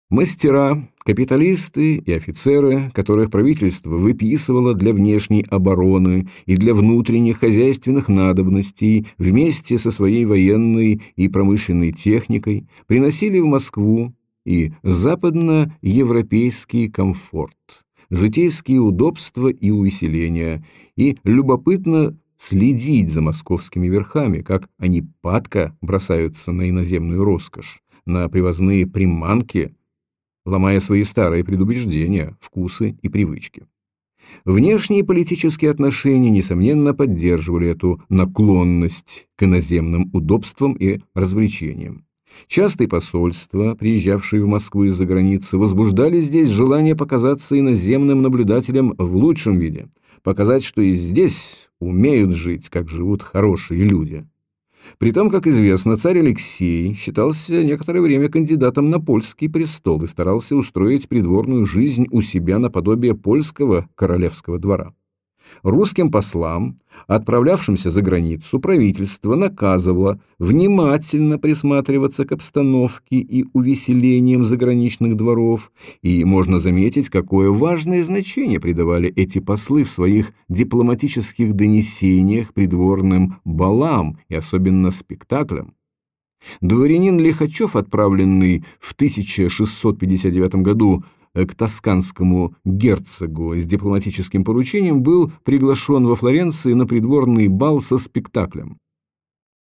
Мастера, капиталисты и офицеры, которых правительство выписывало для внешней обороны и для внутренних хозяйственных надобностей вместе со своей военной и промышленной техникой, приносили в Москву и западноевропейский комфорт, житейские удобства и увеселения, и любопытно следить за московскими верхами, как они падко бросаются на иноземную роскошь, на привозные приманки – ломая свои старые предубеждения, вкусы и привычки. Внешние политические отношения, несомненно, поддерживали эту наклонность к иноземным удобствам и развлечениям. Частые посольства, приезжавшие в Москву из-за границы, возбуждали здесь желание показаться иноземным наблюдателям в лучшем виде, показать, что и здесь умеют жить, как живут хорошие люди. При том, как известно, царь Алексей считался некоторое время кандидатом на польский престол и старался устроить придворную жизнь у себя наподобие польского королевского двора. Русским послам, отправлявшимся за границу, правительство наказывало внимательно присматриваться к обстановке и увеселениям заграничных дворов, и можно заметить, какое важное значение придавали эти послы в своих дипломатических донесениях придворным балам и особенно спектаклям. Дворянин Лихачев, отправленный в 1659 году к тосканскому герцогу с дипломатическим поручением, был приглашен во Флоренции на придворный бал со спектаклем.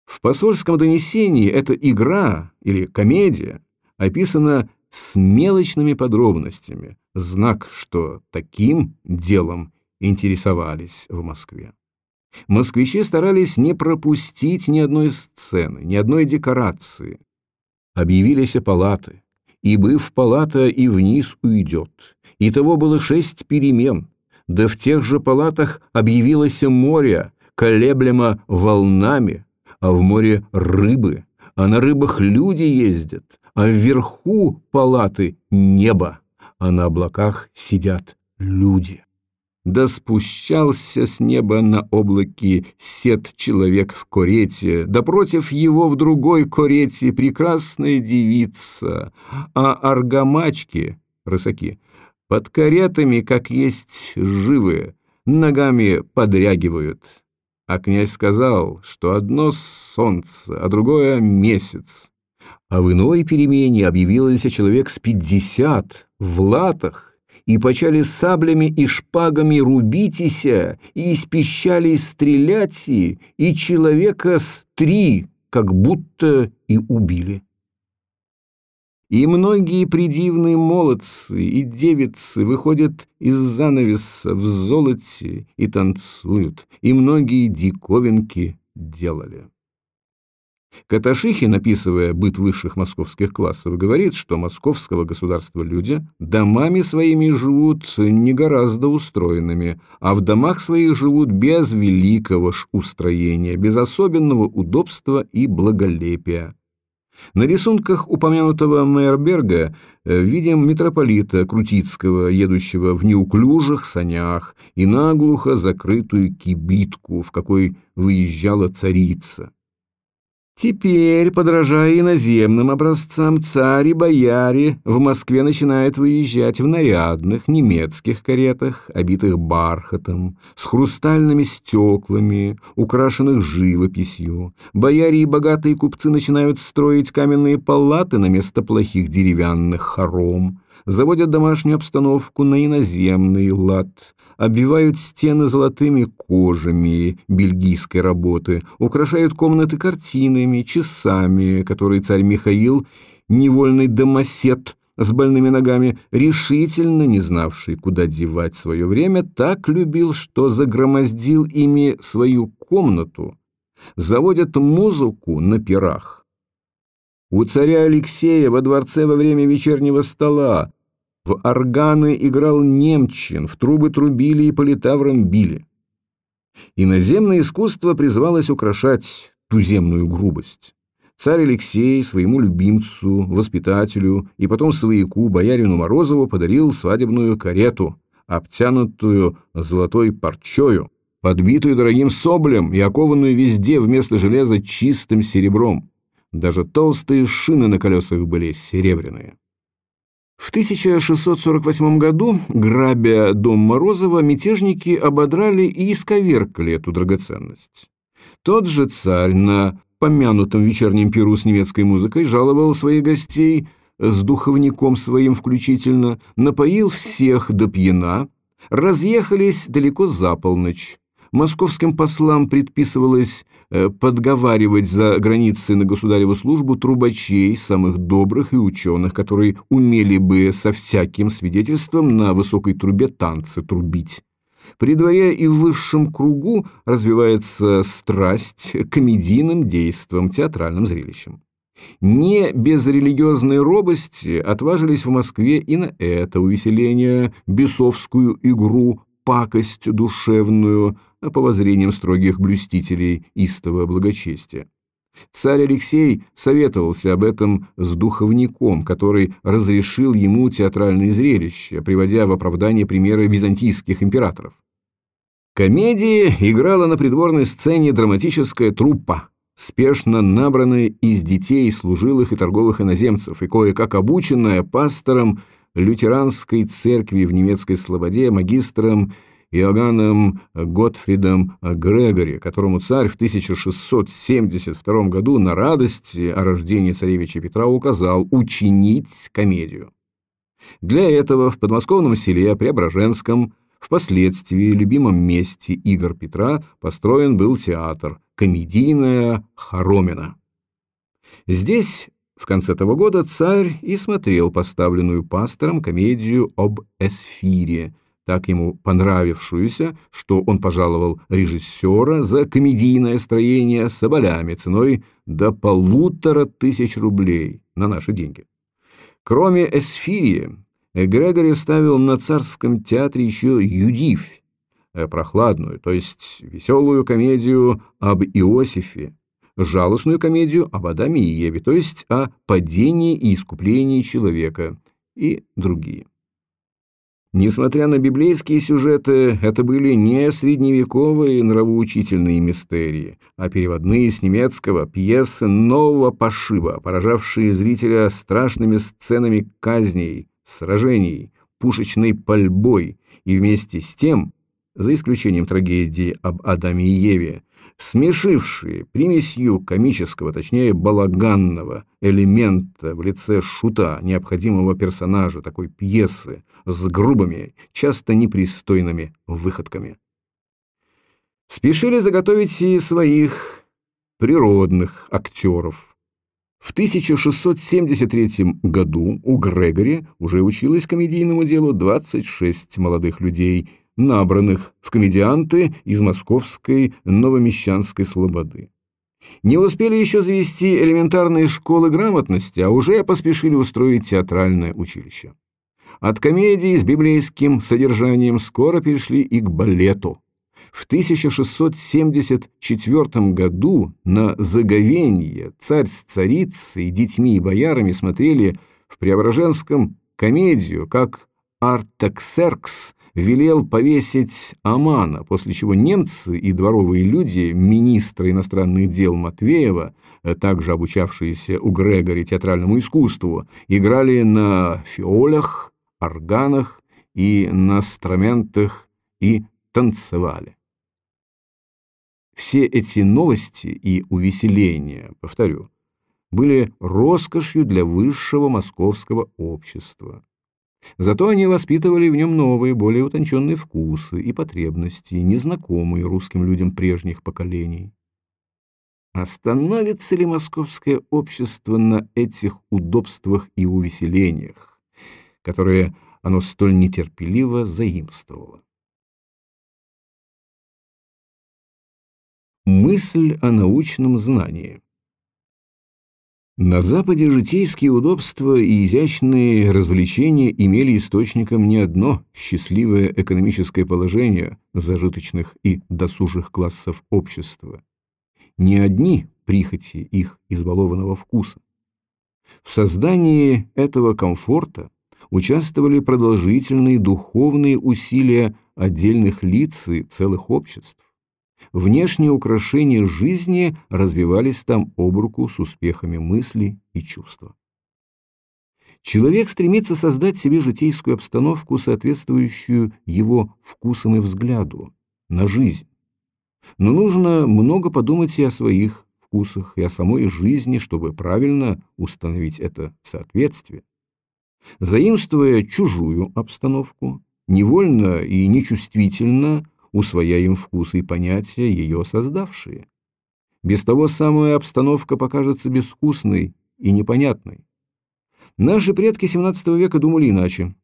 В посольском донесении эта игра или комедия описана с мелочными подробностями, знак, что таким делом интересовались в Москве. Москвичи старались не пропустить ни одной сцены, ни одной декорации. Объявились палаты, и, быв палата, и вниз уйдет. И того было шесть перемен, да в тех же палатах объявилось море, колеблемо волнами, а в море рыбы, а на рыбах люди ездят, а вверху палаты небо, а на облаках сидят люди да спущался с неба на облаке сет человек в корете, да против его в другой корете прекрасная девица, а аргамачки, рысаки, под каретами, как есть живые, ногами подрягивают. А князь сказал, что одно солнце, а другое месяц. А в иной перемене объявился человек с пятьдесят в латах, и почали саблями и шпагами рубитеся, и испещали стрелять, и человека с три, как будто и убили. И многие придивные молодцы и девицы выходят из занавеса в золоте и танцуют, и многие диковинки делали. Каташихин, описывая быт высших московских классов, говорит, что московского государства люди домами своими живут не гораздо устроенными, а в домах своих живут без великого ж устроения, без особенного удобства и благолепия. На рисунках упомянутого Мейерберга э, видим митрополита Крутицкого, едущего в неуклюжих санях, и наглухо закрытую кибитку, в какой выезжала царица. Теперь, подражая иноземным образцам, царь и бояре в Москве начинают выезжать в нарядных немецких каретах, обитых бархатом, с хрустальными стеклами, украшенных живописью. Бояре и богатые купцы начинают строить каменные палаты на место плохих деревянных хором, заводят домашнюю обстановку на иноземный лад, оббивают стены золотыми кожами бельгийской работы, украшают комнаты картинами, часами, которые царь Михаил, невольный домосед с больными ногами, решительно не знавший, куда девать свое время, так любил, что загромоздил ими свою комнату, заводят музыку на пирах. У царя Алексея во дворце во время вечернего стола в органы играл немчин, в трубы трубили и по литаврам били. Иноземное искусство призвалось украшать туземную грубость. Царь Алексей своему любимцу, воспитателю и потом свояку, боярину Морозову, подарил свадебную карету, обтянутую золотой парчою, подбитую дорогим соблем и окованную везде вместо железа чистым серебром. Даже толстые шины на колесах были серебряные. В 1648 году, грабя дом Морозова, мятежники ободрали и исковеркали эту драгоценность. Тот же царь на помянутом вечернем перу с немецкой музыкой жаловал своих гостей с духовником своим включительно, напоил всех до пьяна, разъехались далеко за полночь. Московским послам предписывалось э, подговаривать за границей на государеву службу трубачей, самых добрых и ученых, которые умели бы со всяким свидетельством на высокой трубе танцы трубить. При дворе и в высшем кругу развивается страсть к комедийным действиям, театральным зрелищам. Не без религиозной робости отважились в Москве и на это увеселение, бесовскую игру, пакость душевную, по воззрениям строгих блюстителей истого благочестия. Царь Алексей советовался об этом с духовником, который разрешил ему театральные зрелища, приводя в оправдание примеры византийских императоров. Комедии играла на придворной сцене драматическая труппа, спешно набранная из детей, служилых и торговых иноземцев, и кое-как обученная пастором лютеранской церкви в немецкой слободе магистром Иоганном Готфридом Грегори, которому царь в 1672 году на радости о рождении царевича Петра указал учинить комедию. Для этого в подмосковном селе Преображенском, впоследствии любимом месте Игорь Петра, построен был театр «Комедийная хоромина». Здесь в конце того года царь и смотрел поставленную пастором комедию об Эсфире, так ему понравившуюся, что он пожаловал режиссера за комедийное строение соболями ценой до полутора тысяч рублей на наши деньги. Кроме Эсфирии, Грегори ставил на царском театре еще «Юдивь», э, прохладную, то есть веселую комедию об Иосифе, жалостную комедию об Адаме и Еве, то есть о падении и искуплении человека и другие. Несмотря на библейские сюжеты, это были не средневековые нравоучительные мистерии, а переводные с немецкого пьесы нового пошиба, поражавшие зрителя страшными сценами казней, сражений, пушечной пальбой. И вместе с тем, за исключением трагедии об Адаме и Еве, смешившие примесью комического, точнее балаганного элемента в лице шута, необходимого персонажа такой пьесы, с грубыми, часто непристойными выходками. Спешили заготовить и своих природных актеров. В 1673 году у Грегори уже училось комедийному делу 26 молодых людей – набранных в комедианты из московской новомещанской слободы. Не успели еще завести элементарные школы грамотности, а уже поспешили устроить театральное училище. От комедии с библейским содержанием скоро перешли и к балету. В 1674 году на заговенье царь с царицей, детьми и боярами смотрели в Преображенском комедию, как Артаксеркс велел повесить Амана, после чего немцы и дворовые люди, министры иностранных дел Матвеева, э, также обучавшиеся у Грегори театральному искусству, играли на фиолях, органах и на инструментах и танцевали. Все эти новости и увеселения, повторю, были роскошью для высшего московского общества. Зато они воспитывали в нем новые, более утонченные вкусы и потребности, незнакомые русским людям прежних поколений. Остановится ли московское общество на этих удобствах и увеселениях, которые оно столь нетерпеливо заимствовало? Мысль о научном знании на Западе житейские удобства и изящные развлечения имели источником не одно счастливое экономическое положение зажиточных и досужих классов общества, не одни прихоти их избалованного вкуса. В создании этого комфорта участвовали продолжительные духовные усилия отдельных лиц и целых обществ внешние украшения жизни развивались там об руку с успехами мысли и чувства. Человек стремится создать себе житейскую обстановку, соответствующую его вкусам и взгляду на жизнь. Но нужно много подумать и о своих вкусах, и о самой жизни, чтобы правильно установить это соответствие. Заимствуя чужую обстановку, невольно и нечувствительно усвоя им вкусы и понятия, ее создавшие. Без того самая обстановка покажется безвкусной и непонятной. Наши предки XVII века думали иначе.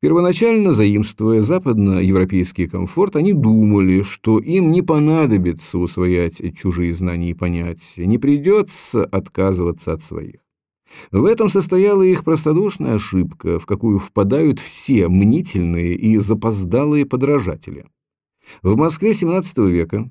Первоначально, заимствуя западноевропейский комфорт, они думали, что им не понадобится усвоять чужие знания и понятия, не придется отказываться от своих. В этом состояла их простодушная ошибка, в какую впадают все мнительные и запоздалые подражатели. В Москве XVII века,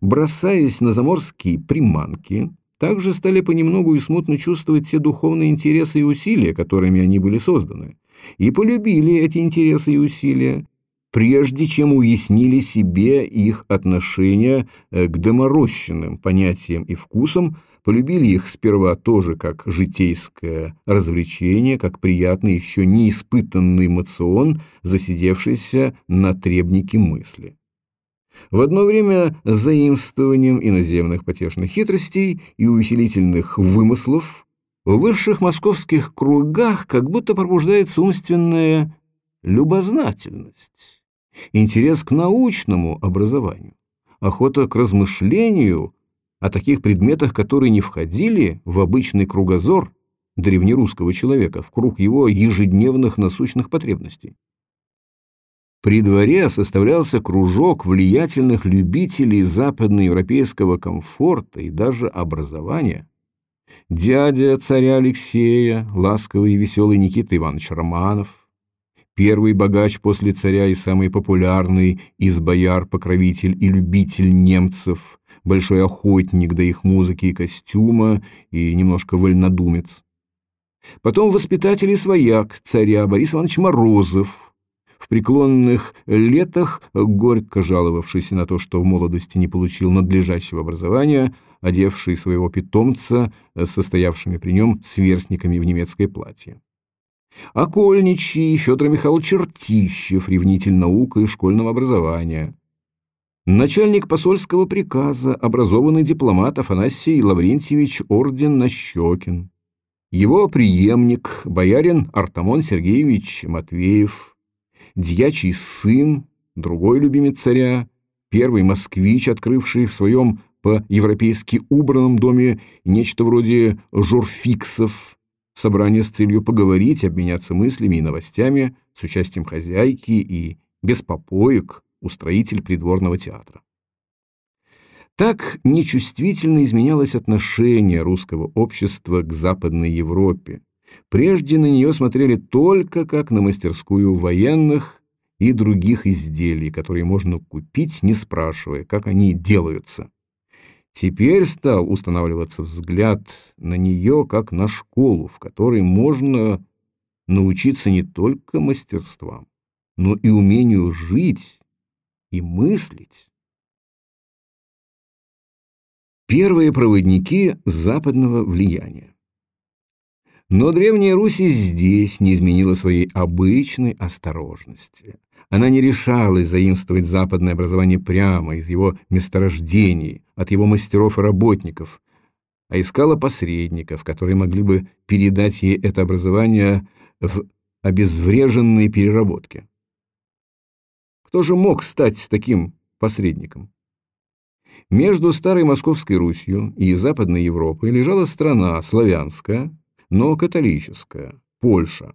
бросаясь на заморские приманки, также стали понемногу и смутно чувствовать те духовные интересы и усилия, которыми они были созданы, и полюбили эти интересы и усилия, прежде чем уяснили себе их отношение э, к доморощенным понятиям и вкусам, полюбили их сперва тоже как житейское развлечение, как приятный еще неиспытанный эмоцион, засидевшийся на требнике мысли. В одно время заимствованием иноземных потешных хитростей и увеселительных вымыслов в высших московских кругах как будто пробуждается умственная любознательность, интерес к научному образованию, охота к размышлению о таких предметах, которые не входили в обычный кругозор древнерусского человека, в круг его ежедневных насущных потребностей. При дворе составлялся кружок влиятельных любителей западноевропейского комфорта и даже образования. Дядя царя Алексея, ласковый и веселый Никита Иванович Романов, первый богач после царя и самый популярный из бояр покровитель и любитель немцев, большой охотник до их музыки и костюма и немножко вольнодумец. Потом воспитатель и свояк царя Борис Иванович Морозов – в преклонных летах, горько жаловавшийся на то, что в молодости не получил надлежащего образования, одевший своего питомца состоявшими при нем сверстниками в немецкое платье. Окольничий Федор Михайлович Чертищев, ревнитель наука и школьного образования. Начальник посольского приказа, образованный дипломат Афанасий Лаврентьевич Орден Нащекин. Его преемник, боярин Артамон Сергеевич Матвеев, дьячий сын, другой любимец царя, первый москвич, открывший в своем по-европейски убранном доме нечто вроде журфиксов, собрание с целью поговорить, обменяться мыслями и новостями с участием хозяйки и без попоек устроитель придворного театра. Так нечувствительно изменялось отношение русского общества к Западной Европе, Прежде на нее смотрели только как на мастерскую военных и других изделий, которые можно купить, не спрашивая, как они делаются. Теперь стал устанавливаться взгляд на нее как на школу, в которой можно научиться не только мастерствам, но и умению жить и мыслить. Первые проводники западного влияния. Но Древняя Русь и здесь не изменила своей обычной осторожности. Она не решалась заимствовать западное образование прямо из его месторождений, от его мастеров и работников, а искала посредников, которые могли бы передать ей это образование в обезвреженной переработке. Кто же мог стать таким посредником? Между Старой Московской Русью и Западной Европой лежала страна славянская, но католическая, Польша.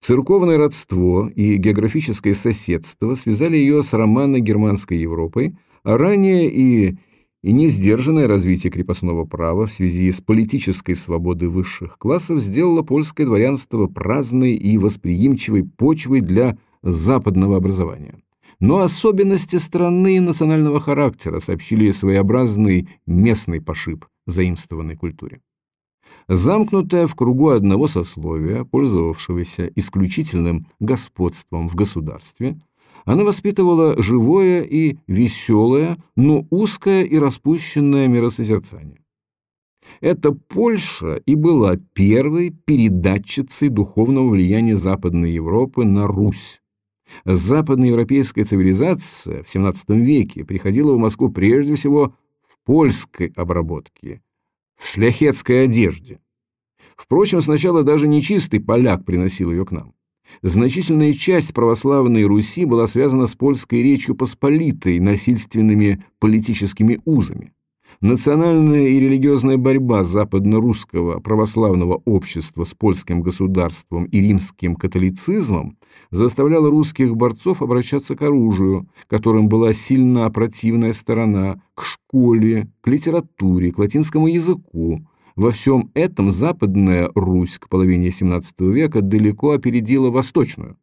Церковное родство и географическое соседство связали ее с романо-германской Европой, а ранее и, и несдержанное развитие крепостного права в связи с политической свободой высших классов сделало польское дворянство праздной и восприимчивой почвой для западного образования. Но особенности страны национального характера сообщили своеобразный местный пошиб заимствованной культуре замкнутая в кругу одного сословия, пользовавшегося исключительным господством в государстве, она воспитывала живое и веселое, но узкое и распущенное миросозерцание. Эта Польша и была первой передатчицей духовного влияния Западной Европы на Русь. Западноевропейская цивилизация в XVII веке приходила в Москву прежде всего в польской обработке, в шляхетской одежде. Впрочем, сначала даже нечистый поляк приносил ее к нам. Значительная часть православной Руси была связана с польской речью посполитой, насильственными политическими узами. Национальная и религиозная борьба западно-русского православного общества с польским государством и римским католицизмом заставляла русских борцов обращаться к оружию, которым была сильна противная сторона, к школе, к литературе, к латинскому языку. Во всем этом западная Русь к половине XVII века далеко опередила восточную.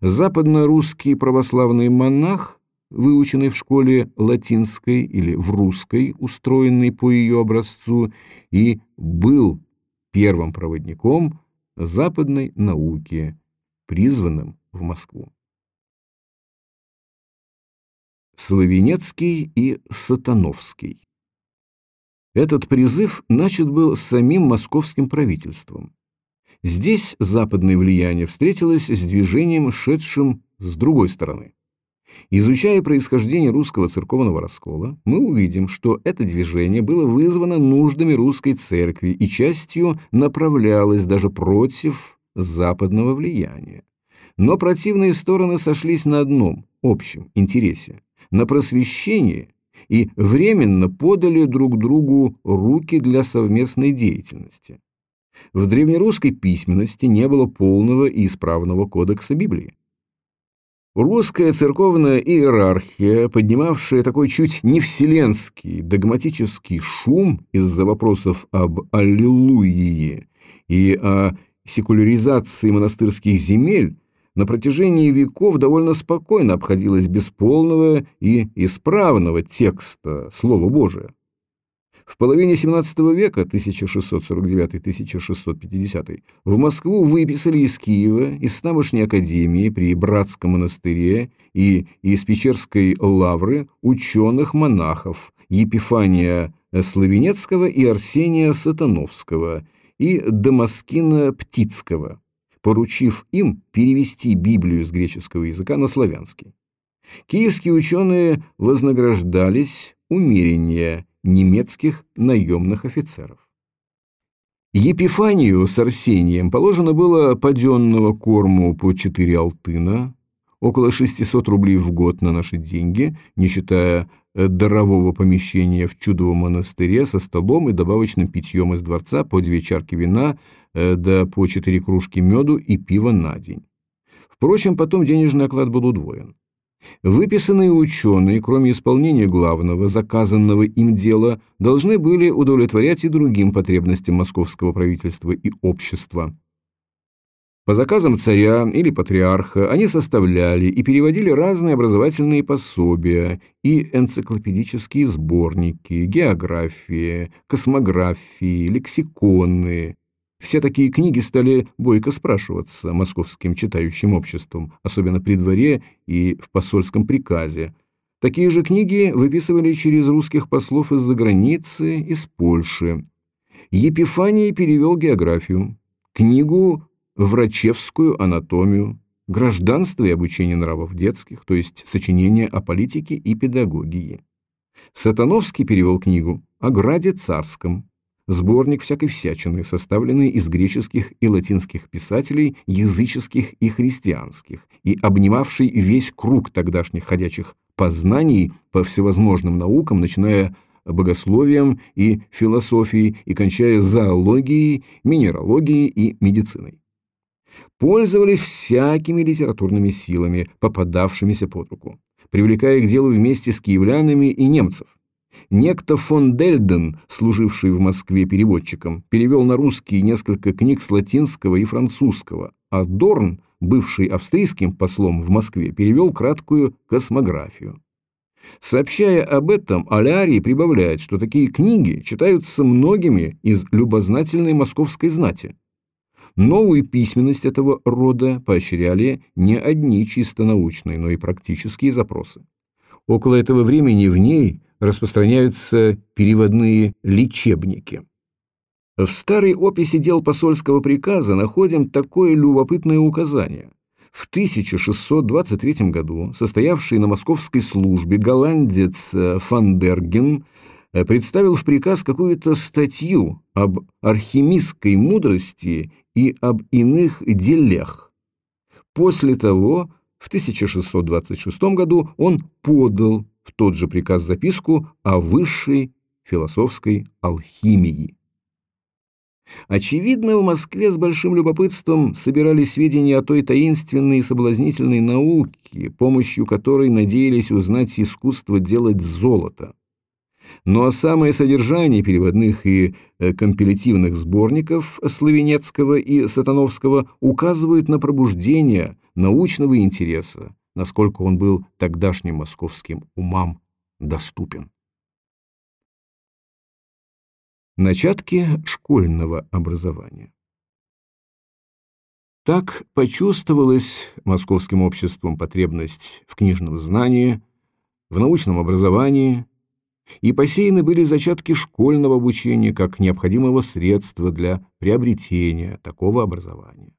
Западно-русский православный монах выученный в школе латинской или в русской, устроенной по ее образцу, и был первым проводником западной науки, призванным в Москву. Славенецкий и Сатановский. Этот призыв начат был самим московским правительством. Здесь западное влияние встретилось с движением, шедшим с другой стороны. Изучая происхождение русского церковного раскола, мы увидим, что это движение было вызвано нуждами русской церкви и частью направлялось даже против западного влияния. Но противные стороны сошлись на одном общем интересе – на просвещении и временно подали друг другу руки для совместной деятельности. В древнерусской письменности не было полного и исправного кодекса Библии. Русская церковная иерархия, поднимавшая такой чуть не вселенский догматический шум из-за вопросов об Аллилуйе и о секуляризации монастырских земель, на протяжении веков довольно спокойно обходилась без полного и исправного текста Слова Божия. В половине XVII века, 1649-1650, в Москву выписали из Киева, из тамошней академии при Братском монастыре и из Печерской лавры ученых-монахов Епифания Славенецкого и Арсения Сатановского и Дамаскина Птицкого, поручив им перевести Библию с греческого языка на славянский. Киевские ученые вознаграждались умереннее немецких наемных офицеров. Епифанию с Арсением положено было паденного корму по 4 алтына, около 600 рублей в год на наши деньги, не считая э, дарового помещения в чудовом монастыре со столом и добавочным питьем из дворца по две чарки вина э, да по четыре кружки меду и пива на день. Впрочем, потом денежный оклад был удвоен. Выписанные ученые, кроме исполнения главного, заказанного им дела, должны были удовлетворять и другим потребностям московского правительства и общества. По заказам царя или патриарха они составляли и переводили разные образовательные пособия и энциклопедические сборники, географии, космографии, лексиконы, все такие книги стали бойко спрашиваться московским читающим обществом, особенно при дворе и в посольском приказе. Такие же книги выписывали через русских послов из-за границы, из Польши. Епифаний перевел географию, книгу «Врачевскую анатомию», «Гражданство и обучение нравов детских», то есть сочинение о политике и педагогии. Сатановский перевел книгу о граде царском, сборник всякой всячины, составленный из греческих и латинских писателей, языческих и христианских, и обнимавший весь круг тогдашних ходячих познаний по всевозможным наукам, начиная богословием и философией и кончая зоологией, минералогией и медициной. Пользовались всякими литературными силами, попадавшимися под руку, привлекая к делу вместе с киевлянами и немцев, Некто фон Дельден, служивший в Москве переводчиком, перевел на русский несколько книг с латинского и французского, а Дорн, бывший австрийским послом в Москве, перевел краткую космографию. Сообщая об этом, Алярий прибавляет, что такие книги читаются многими из любознательной московской знати. Новую письменность этого рода поощряли не одни чисто научные, но и практические запросы. Около этого времени в ней распространяются переводные лечебники. В старой описи дел посольского приказа находим такое любопытное указание. В 1623 году состоявший на московской службе голландец Фандерген представил в приказ какую-то статью об архимистской мудрости и об иных делях. После того, в 1626 году он подал в тот же приказ записку о высшей философской алхимии. Очевидно, в Москве с большим любопытством собирали сведения о той таинственной и соблазнительной науке, помощью которой надеялись узнать искусство делать золото. Но ну, а самое содержание переводных и э, компилятивных сборников Славенецкого и Сатановского указывают на пробуждение научного интереса, насколько он был тогдашним московским умам доступен. Начатки школьного образования Так почувствовалась московским обществом потребность в книжном знании, в научном образовании, и посеяны были зачатки школьного обучения как необходимого средства для приобретения такого образования.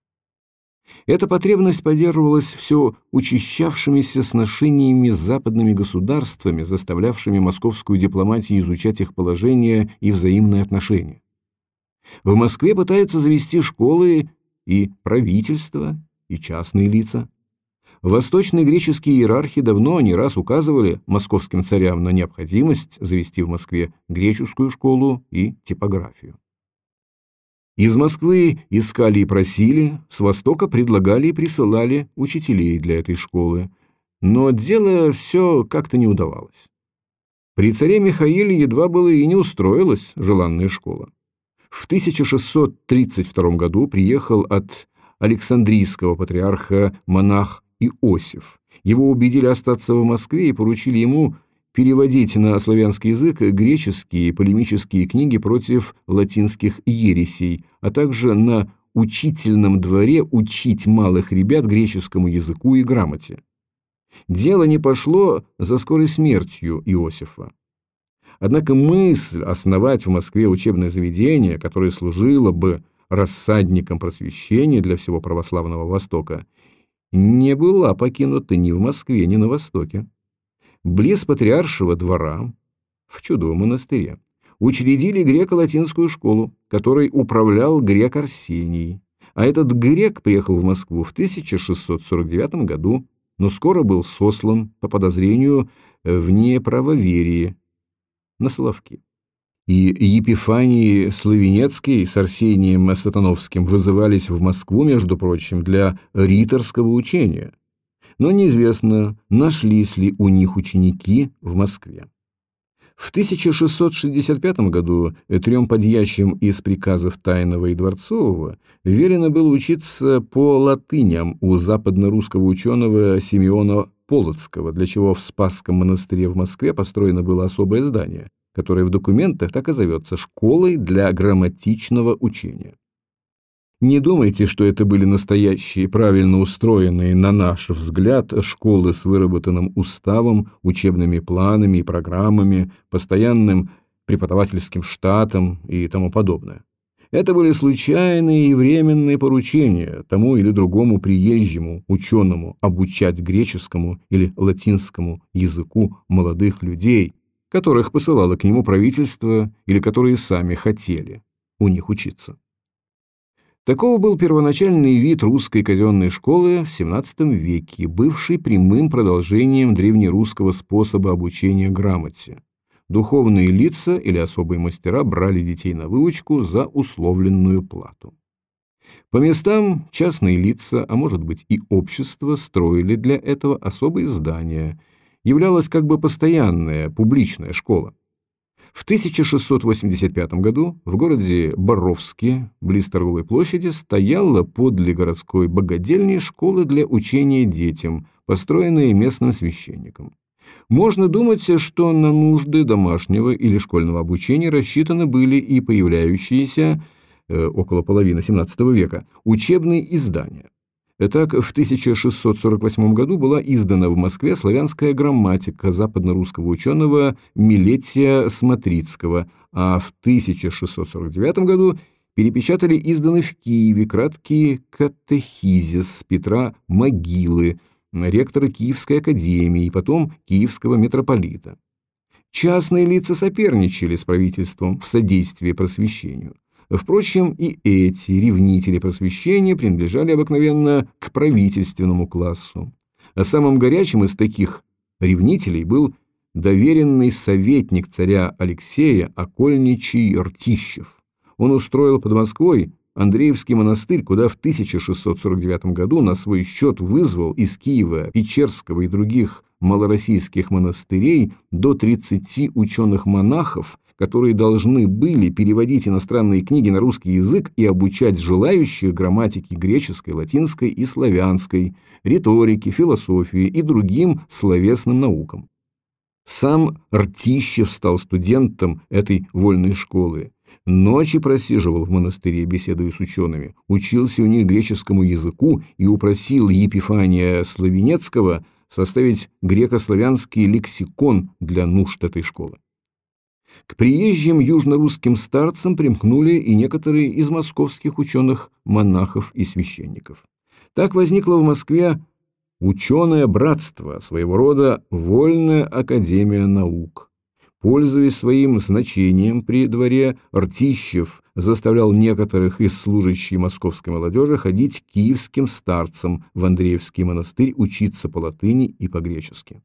Эта потребность поддерживалась все учащавшимися сношениями с западными государствами, заставлявшими московскую дипломатию изучать их положение и взаимные отношения. В Москве пытаются завести школы и правительство, и частные лица. Восточные греческие иерархи давно не раз указывали московским царям на необходимость завести в Москве греческую школу и типографию. Из Москвы искали и просили, с Востока предлагали и присылали учителей для этой школы, но дело все как-то не удавалось. При царе Михаиле едва было и не устроилась желанная школа. В 1632 году приехал от Александрийского патриарха монах Иосиф. Его убедили остаться в Москве и поручили ему переводить на славянский язык греческие полемические книги против латинских ересей, а также на учительном дворе учить малых ребят греческому языку и грамоте. Дело не пошло за скорой смертью Иосифа. Однако мысль основать в Москве учебное заведение, которое служило бы рассадником просвещения для всего православного Востока, не была покинута ни в Москве, ни на Востоке близ патриаршего двора, в чудовом монастыре, учредили греко-латинскую школу, которой управлял грек Арсений. А этот грек приехал в Москву в 1649 году, но скоро был сослан по подозрению в неправоверии на Соловки. И Епифании Славенецкий с Арсением Сатановским вызывались в Москву, между прочим, для риторского учения – но неизвестно, нашлись ли у них ученики в Москве. В 1665 году трем подьячим из приказов Тайного и Дворцового велено было учиться по латыням у западно-русского ученого Симеона Полоцкого, для чего в Спасском монастыре в Москве построено было особое здание, которое в документах так и зовется «Школой для грамматичного учения». Не думайте, что это были настоящие, правильно устроенные, на наш взгляд, школы с выработанным уставом, учебными планами и программами, постоянным преподавательским штатом и тому подобное. Это были случайные и временные поручения тому или другому приезжему ученому обучать греческому или латинскому языку молодых людей, которых посылало к нему правительство или которые сами хотели у них учиться. Таков был первоначальный вид русской казенной школы в XVII веке, бывший прямым продолжением древнерусского способа обучения грамоте. Духовные лица или особые мастера брали детей на выучку за условленную плату. По местам частные лица, а может быть и общество, строили для этого особые здания. Являлась как бы постоянная публичная школа. В 1685 году в городе Боровске, близ торговой площади, стояла подле городской богадельни школа для учения детям, построенная местным священником. Можно думать, что на нужды домашнего или школьного обучения рассчитаны были и появляющиеся, э, около половины XVII века, учебные издания. Так, в 1648 году была издана в Москве славянская грамматика западно-русского ученого Милетия Смотрицкого, а в 1649 году перепечатали изданный в Киеве краткий катехизис Петра Могилы, ректора Киевской академии и потом Киевского митрополита. Частные лица соперничали с правительством в содействии просвещению. Впрочем, и эти ревнители просвещения принадлежали обыкновенно к правительственному классу. А самым горячим из таких ревнителей был доверенный советник царя Алексея Окольничий Ртищев. Он устроил под Москвой Андреевский монастырь, куда в 1649 году на свой счет вызвал из Киева, Печерского и других малороссийских монастырей до 30 ученых-монахов, которые должны были переводить иностранные книги на русский язык и обучать желающих грамматике греческой, латинской и славянской, риторике, философии и другим словесным наукам. Сам Ртищев стал студентом этой вольной школы. Ночи просиживал в монастыре, беседуя с учеными, учился у них греческому языку и упросил Епифания Славенецкого составить греко-славянский лексикон для нужд этой школы. К приезжим южно-русским старцам примкнули и некоторые из московских ученых, монахов и священников. Так возникло в Москве ученое братство, своего рода вольная академия наук. Пользуясь своим значением при дворе, Ртищев заставлял некоторых из служащей московской молодежи ходить киевским старцам в Андреевский монастырь учиться по латыни и по-гречески.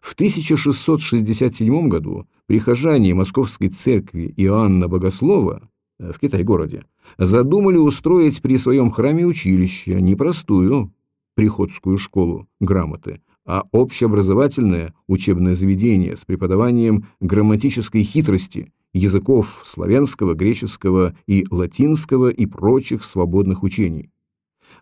В 1667 году прихожане Московской церкви Иоанна Богослова э, в Китай-городе задумали устроить при своем храме училище, непростую приходскую школу грамоты, а общеобразовательное учебное заведение с преподаванием грамматической хитрости, языков славянского, греческого и латинского и прочих свободных учений.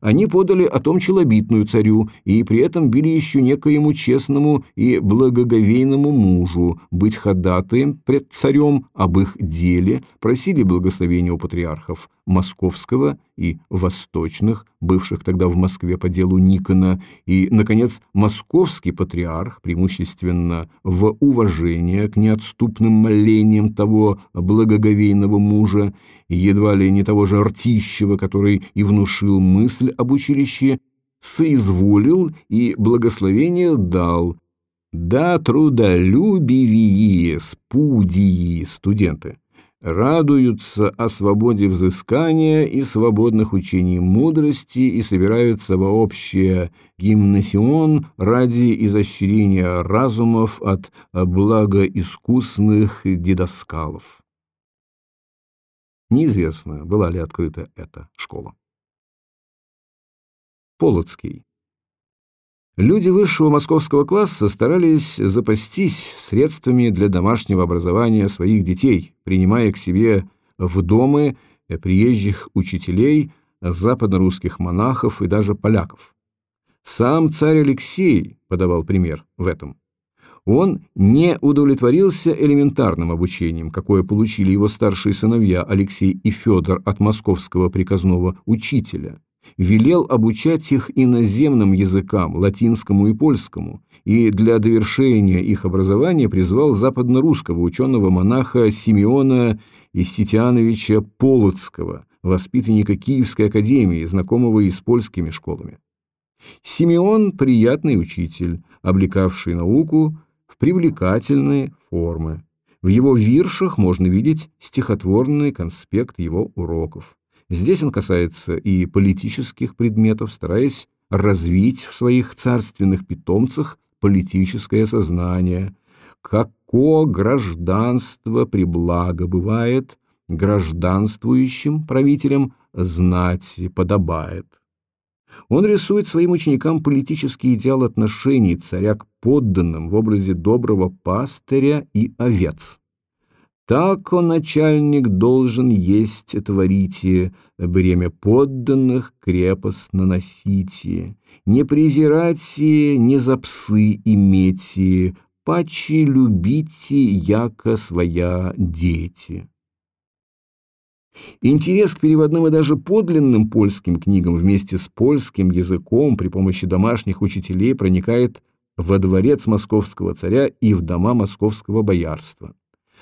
Они подали о том челобитную царю и при этом били еще некоему честному и благоговейному мужу быть ходатаем пред царем об их деле, просили благословения у патриархов московского и восточных, бывших тогда в Москве по делу Никона, и, наконец, московский патриарх, преимущественно в уважение к неотступным молениям того благоговейного мужа, едва ли не того же Артищева, который и внушил мысль об училище, соизволил и благословение дал. Да трудолюбивее спудии студенты радуются о свободе взыскания и свободных учений мудрости и собираются во общее гимнасион ради изощрения разумов от благоискусных дедоскалов. Неизвестно, была ли открыта эта школа. Полоцкий. Люди высшего московского класса старались запастись средствами для домашнего образования своих детей, принимая к себе в дома приезжих учителей, западно-русских монахов и даже поляков. Сам царь Алексей подавал пример в этом. Он не удовлетворился элементарным обучением, какое получили его старшие сыновья Алексей и Федор от московского приказного учителя – велел обучать их иноземным языкам, латинскому и польскому, и для довершения их образования призвал западно-русского ученого-монаха Симеона Иститиановича Полоцкого, воспитанника Киевской академии, знакомого и с польскими школами. Симеон – приятный учитель, облекавший науку в привлекательные формы. В его виршах можно видеть стихотворный конспект его уроков. Здесь он касается и политических предметов, стараясь развить в своих царственных питомцах политическое сознание. Како гражданство приблаго бывает, гражданствующим правителям знать подобает. Он рисует своим ученикам политический идеал отношений царя к подданным в образе доброго пастыря и овец. Тако начальник должен есть творите, бремя подданных крепостно носите, не презирайте, не за псы имейте, паче любите, яко своя дети. Интерес к переводным и даже подлинным польским книгам вместе с польским языком при помощи домашних учителей проникает во дворец московского царя и в дома московского боярства.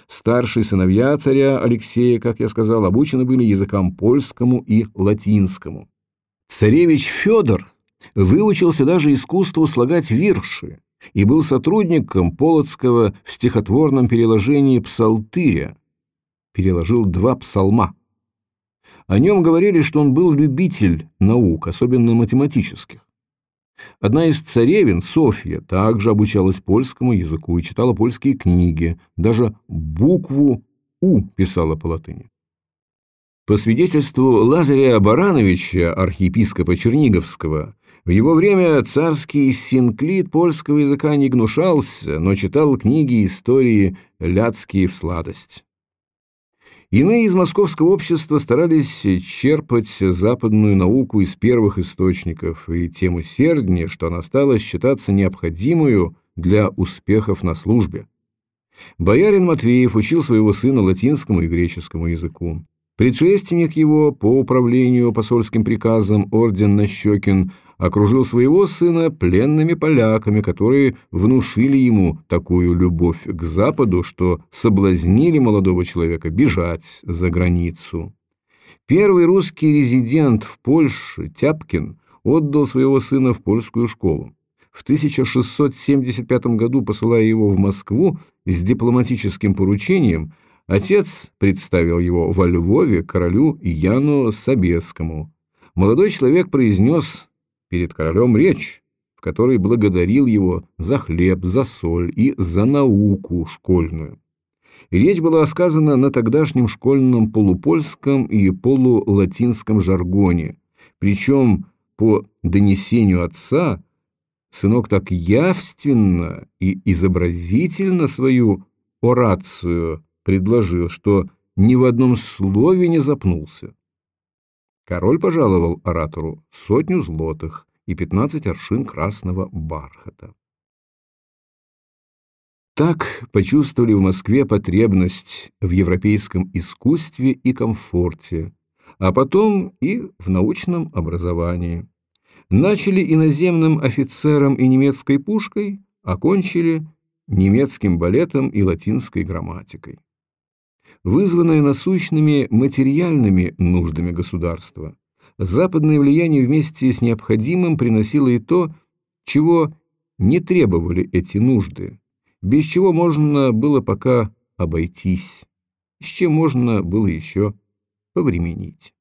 Старшие сыновья царя Алексея, как я сказал, обучены были языкам польскому и латинскому. Царевич Федор выучился даже искусству слагать вирши и был сотрудником Полоцкого в стихотворном переложении псалтыря. Переложил два псалма. О нем говорили, что он был любитель наук, особенно математических. Одна из царевин, Софья, также обучалась польскому языку и читала польские книги, даже букву «У» писала по латыни. По свидетельству Лазаря Барановича, архиепископа Черниговского, в его время царский синклит польского языка не гнушался, но читал книги истории «Ляцкие в сладость». Иные из московского общества старались черпать западную науку из первых источников, и тем усерднее, что она стала считаться необходимую для успехов на службе. Боярин Матвеев учил своего сына латинскому и греческому языку. Предшественник его по управлению посольским приказом орден Нащекин окружил своего сына пленными поляками, которые внушили ему такую любовь к Западу, что соблазнили молодого человека бежать за границу. Первый русский резидент в Польше, Тяпкин, отдал своего сына в польскую школу. В 1675 году, посылая его в Москву с дипломатическим поручением, отец представил его во Львове королю Яну Собескому. Молодой человек произнес перед королем речь, в которой благодарил его за хлеб, за соль и за науку школьную. Речь была сказана на тогдашнем школьном полупольском и полулатинском жаргоне, причем по донесению отца сынок так явственно и изобразительно свою орацию предложил, что ни в одном слове не запнулся. Король пожаловал оратору сотню злотых и пятнадцать аршин красного бархата. Так почувствовали в Москве потребность в европейском искусстве и комфорте, а потом и в научном образовании. Начали иноземным офицером и немецкой пушкой, окончили немецким балетом и латинской грамматикой. Вызванное насущными материальными нуждами государства, западное влияние вместе с необходимым приносило и то, чего не требовали эти нужды, без чего можно было пока обойтись, с чем можно было еще повременить.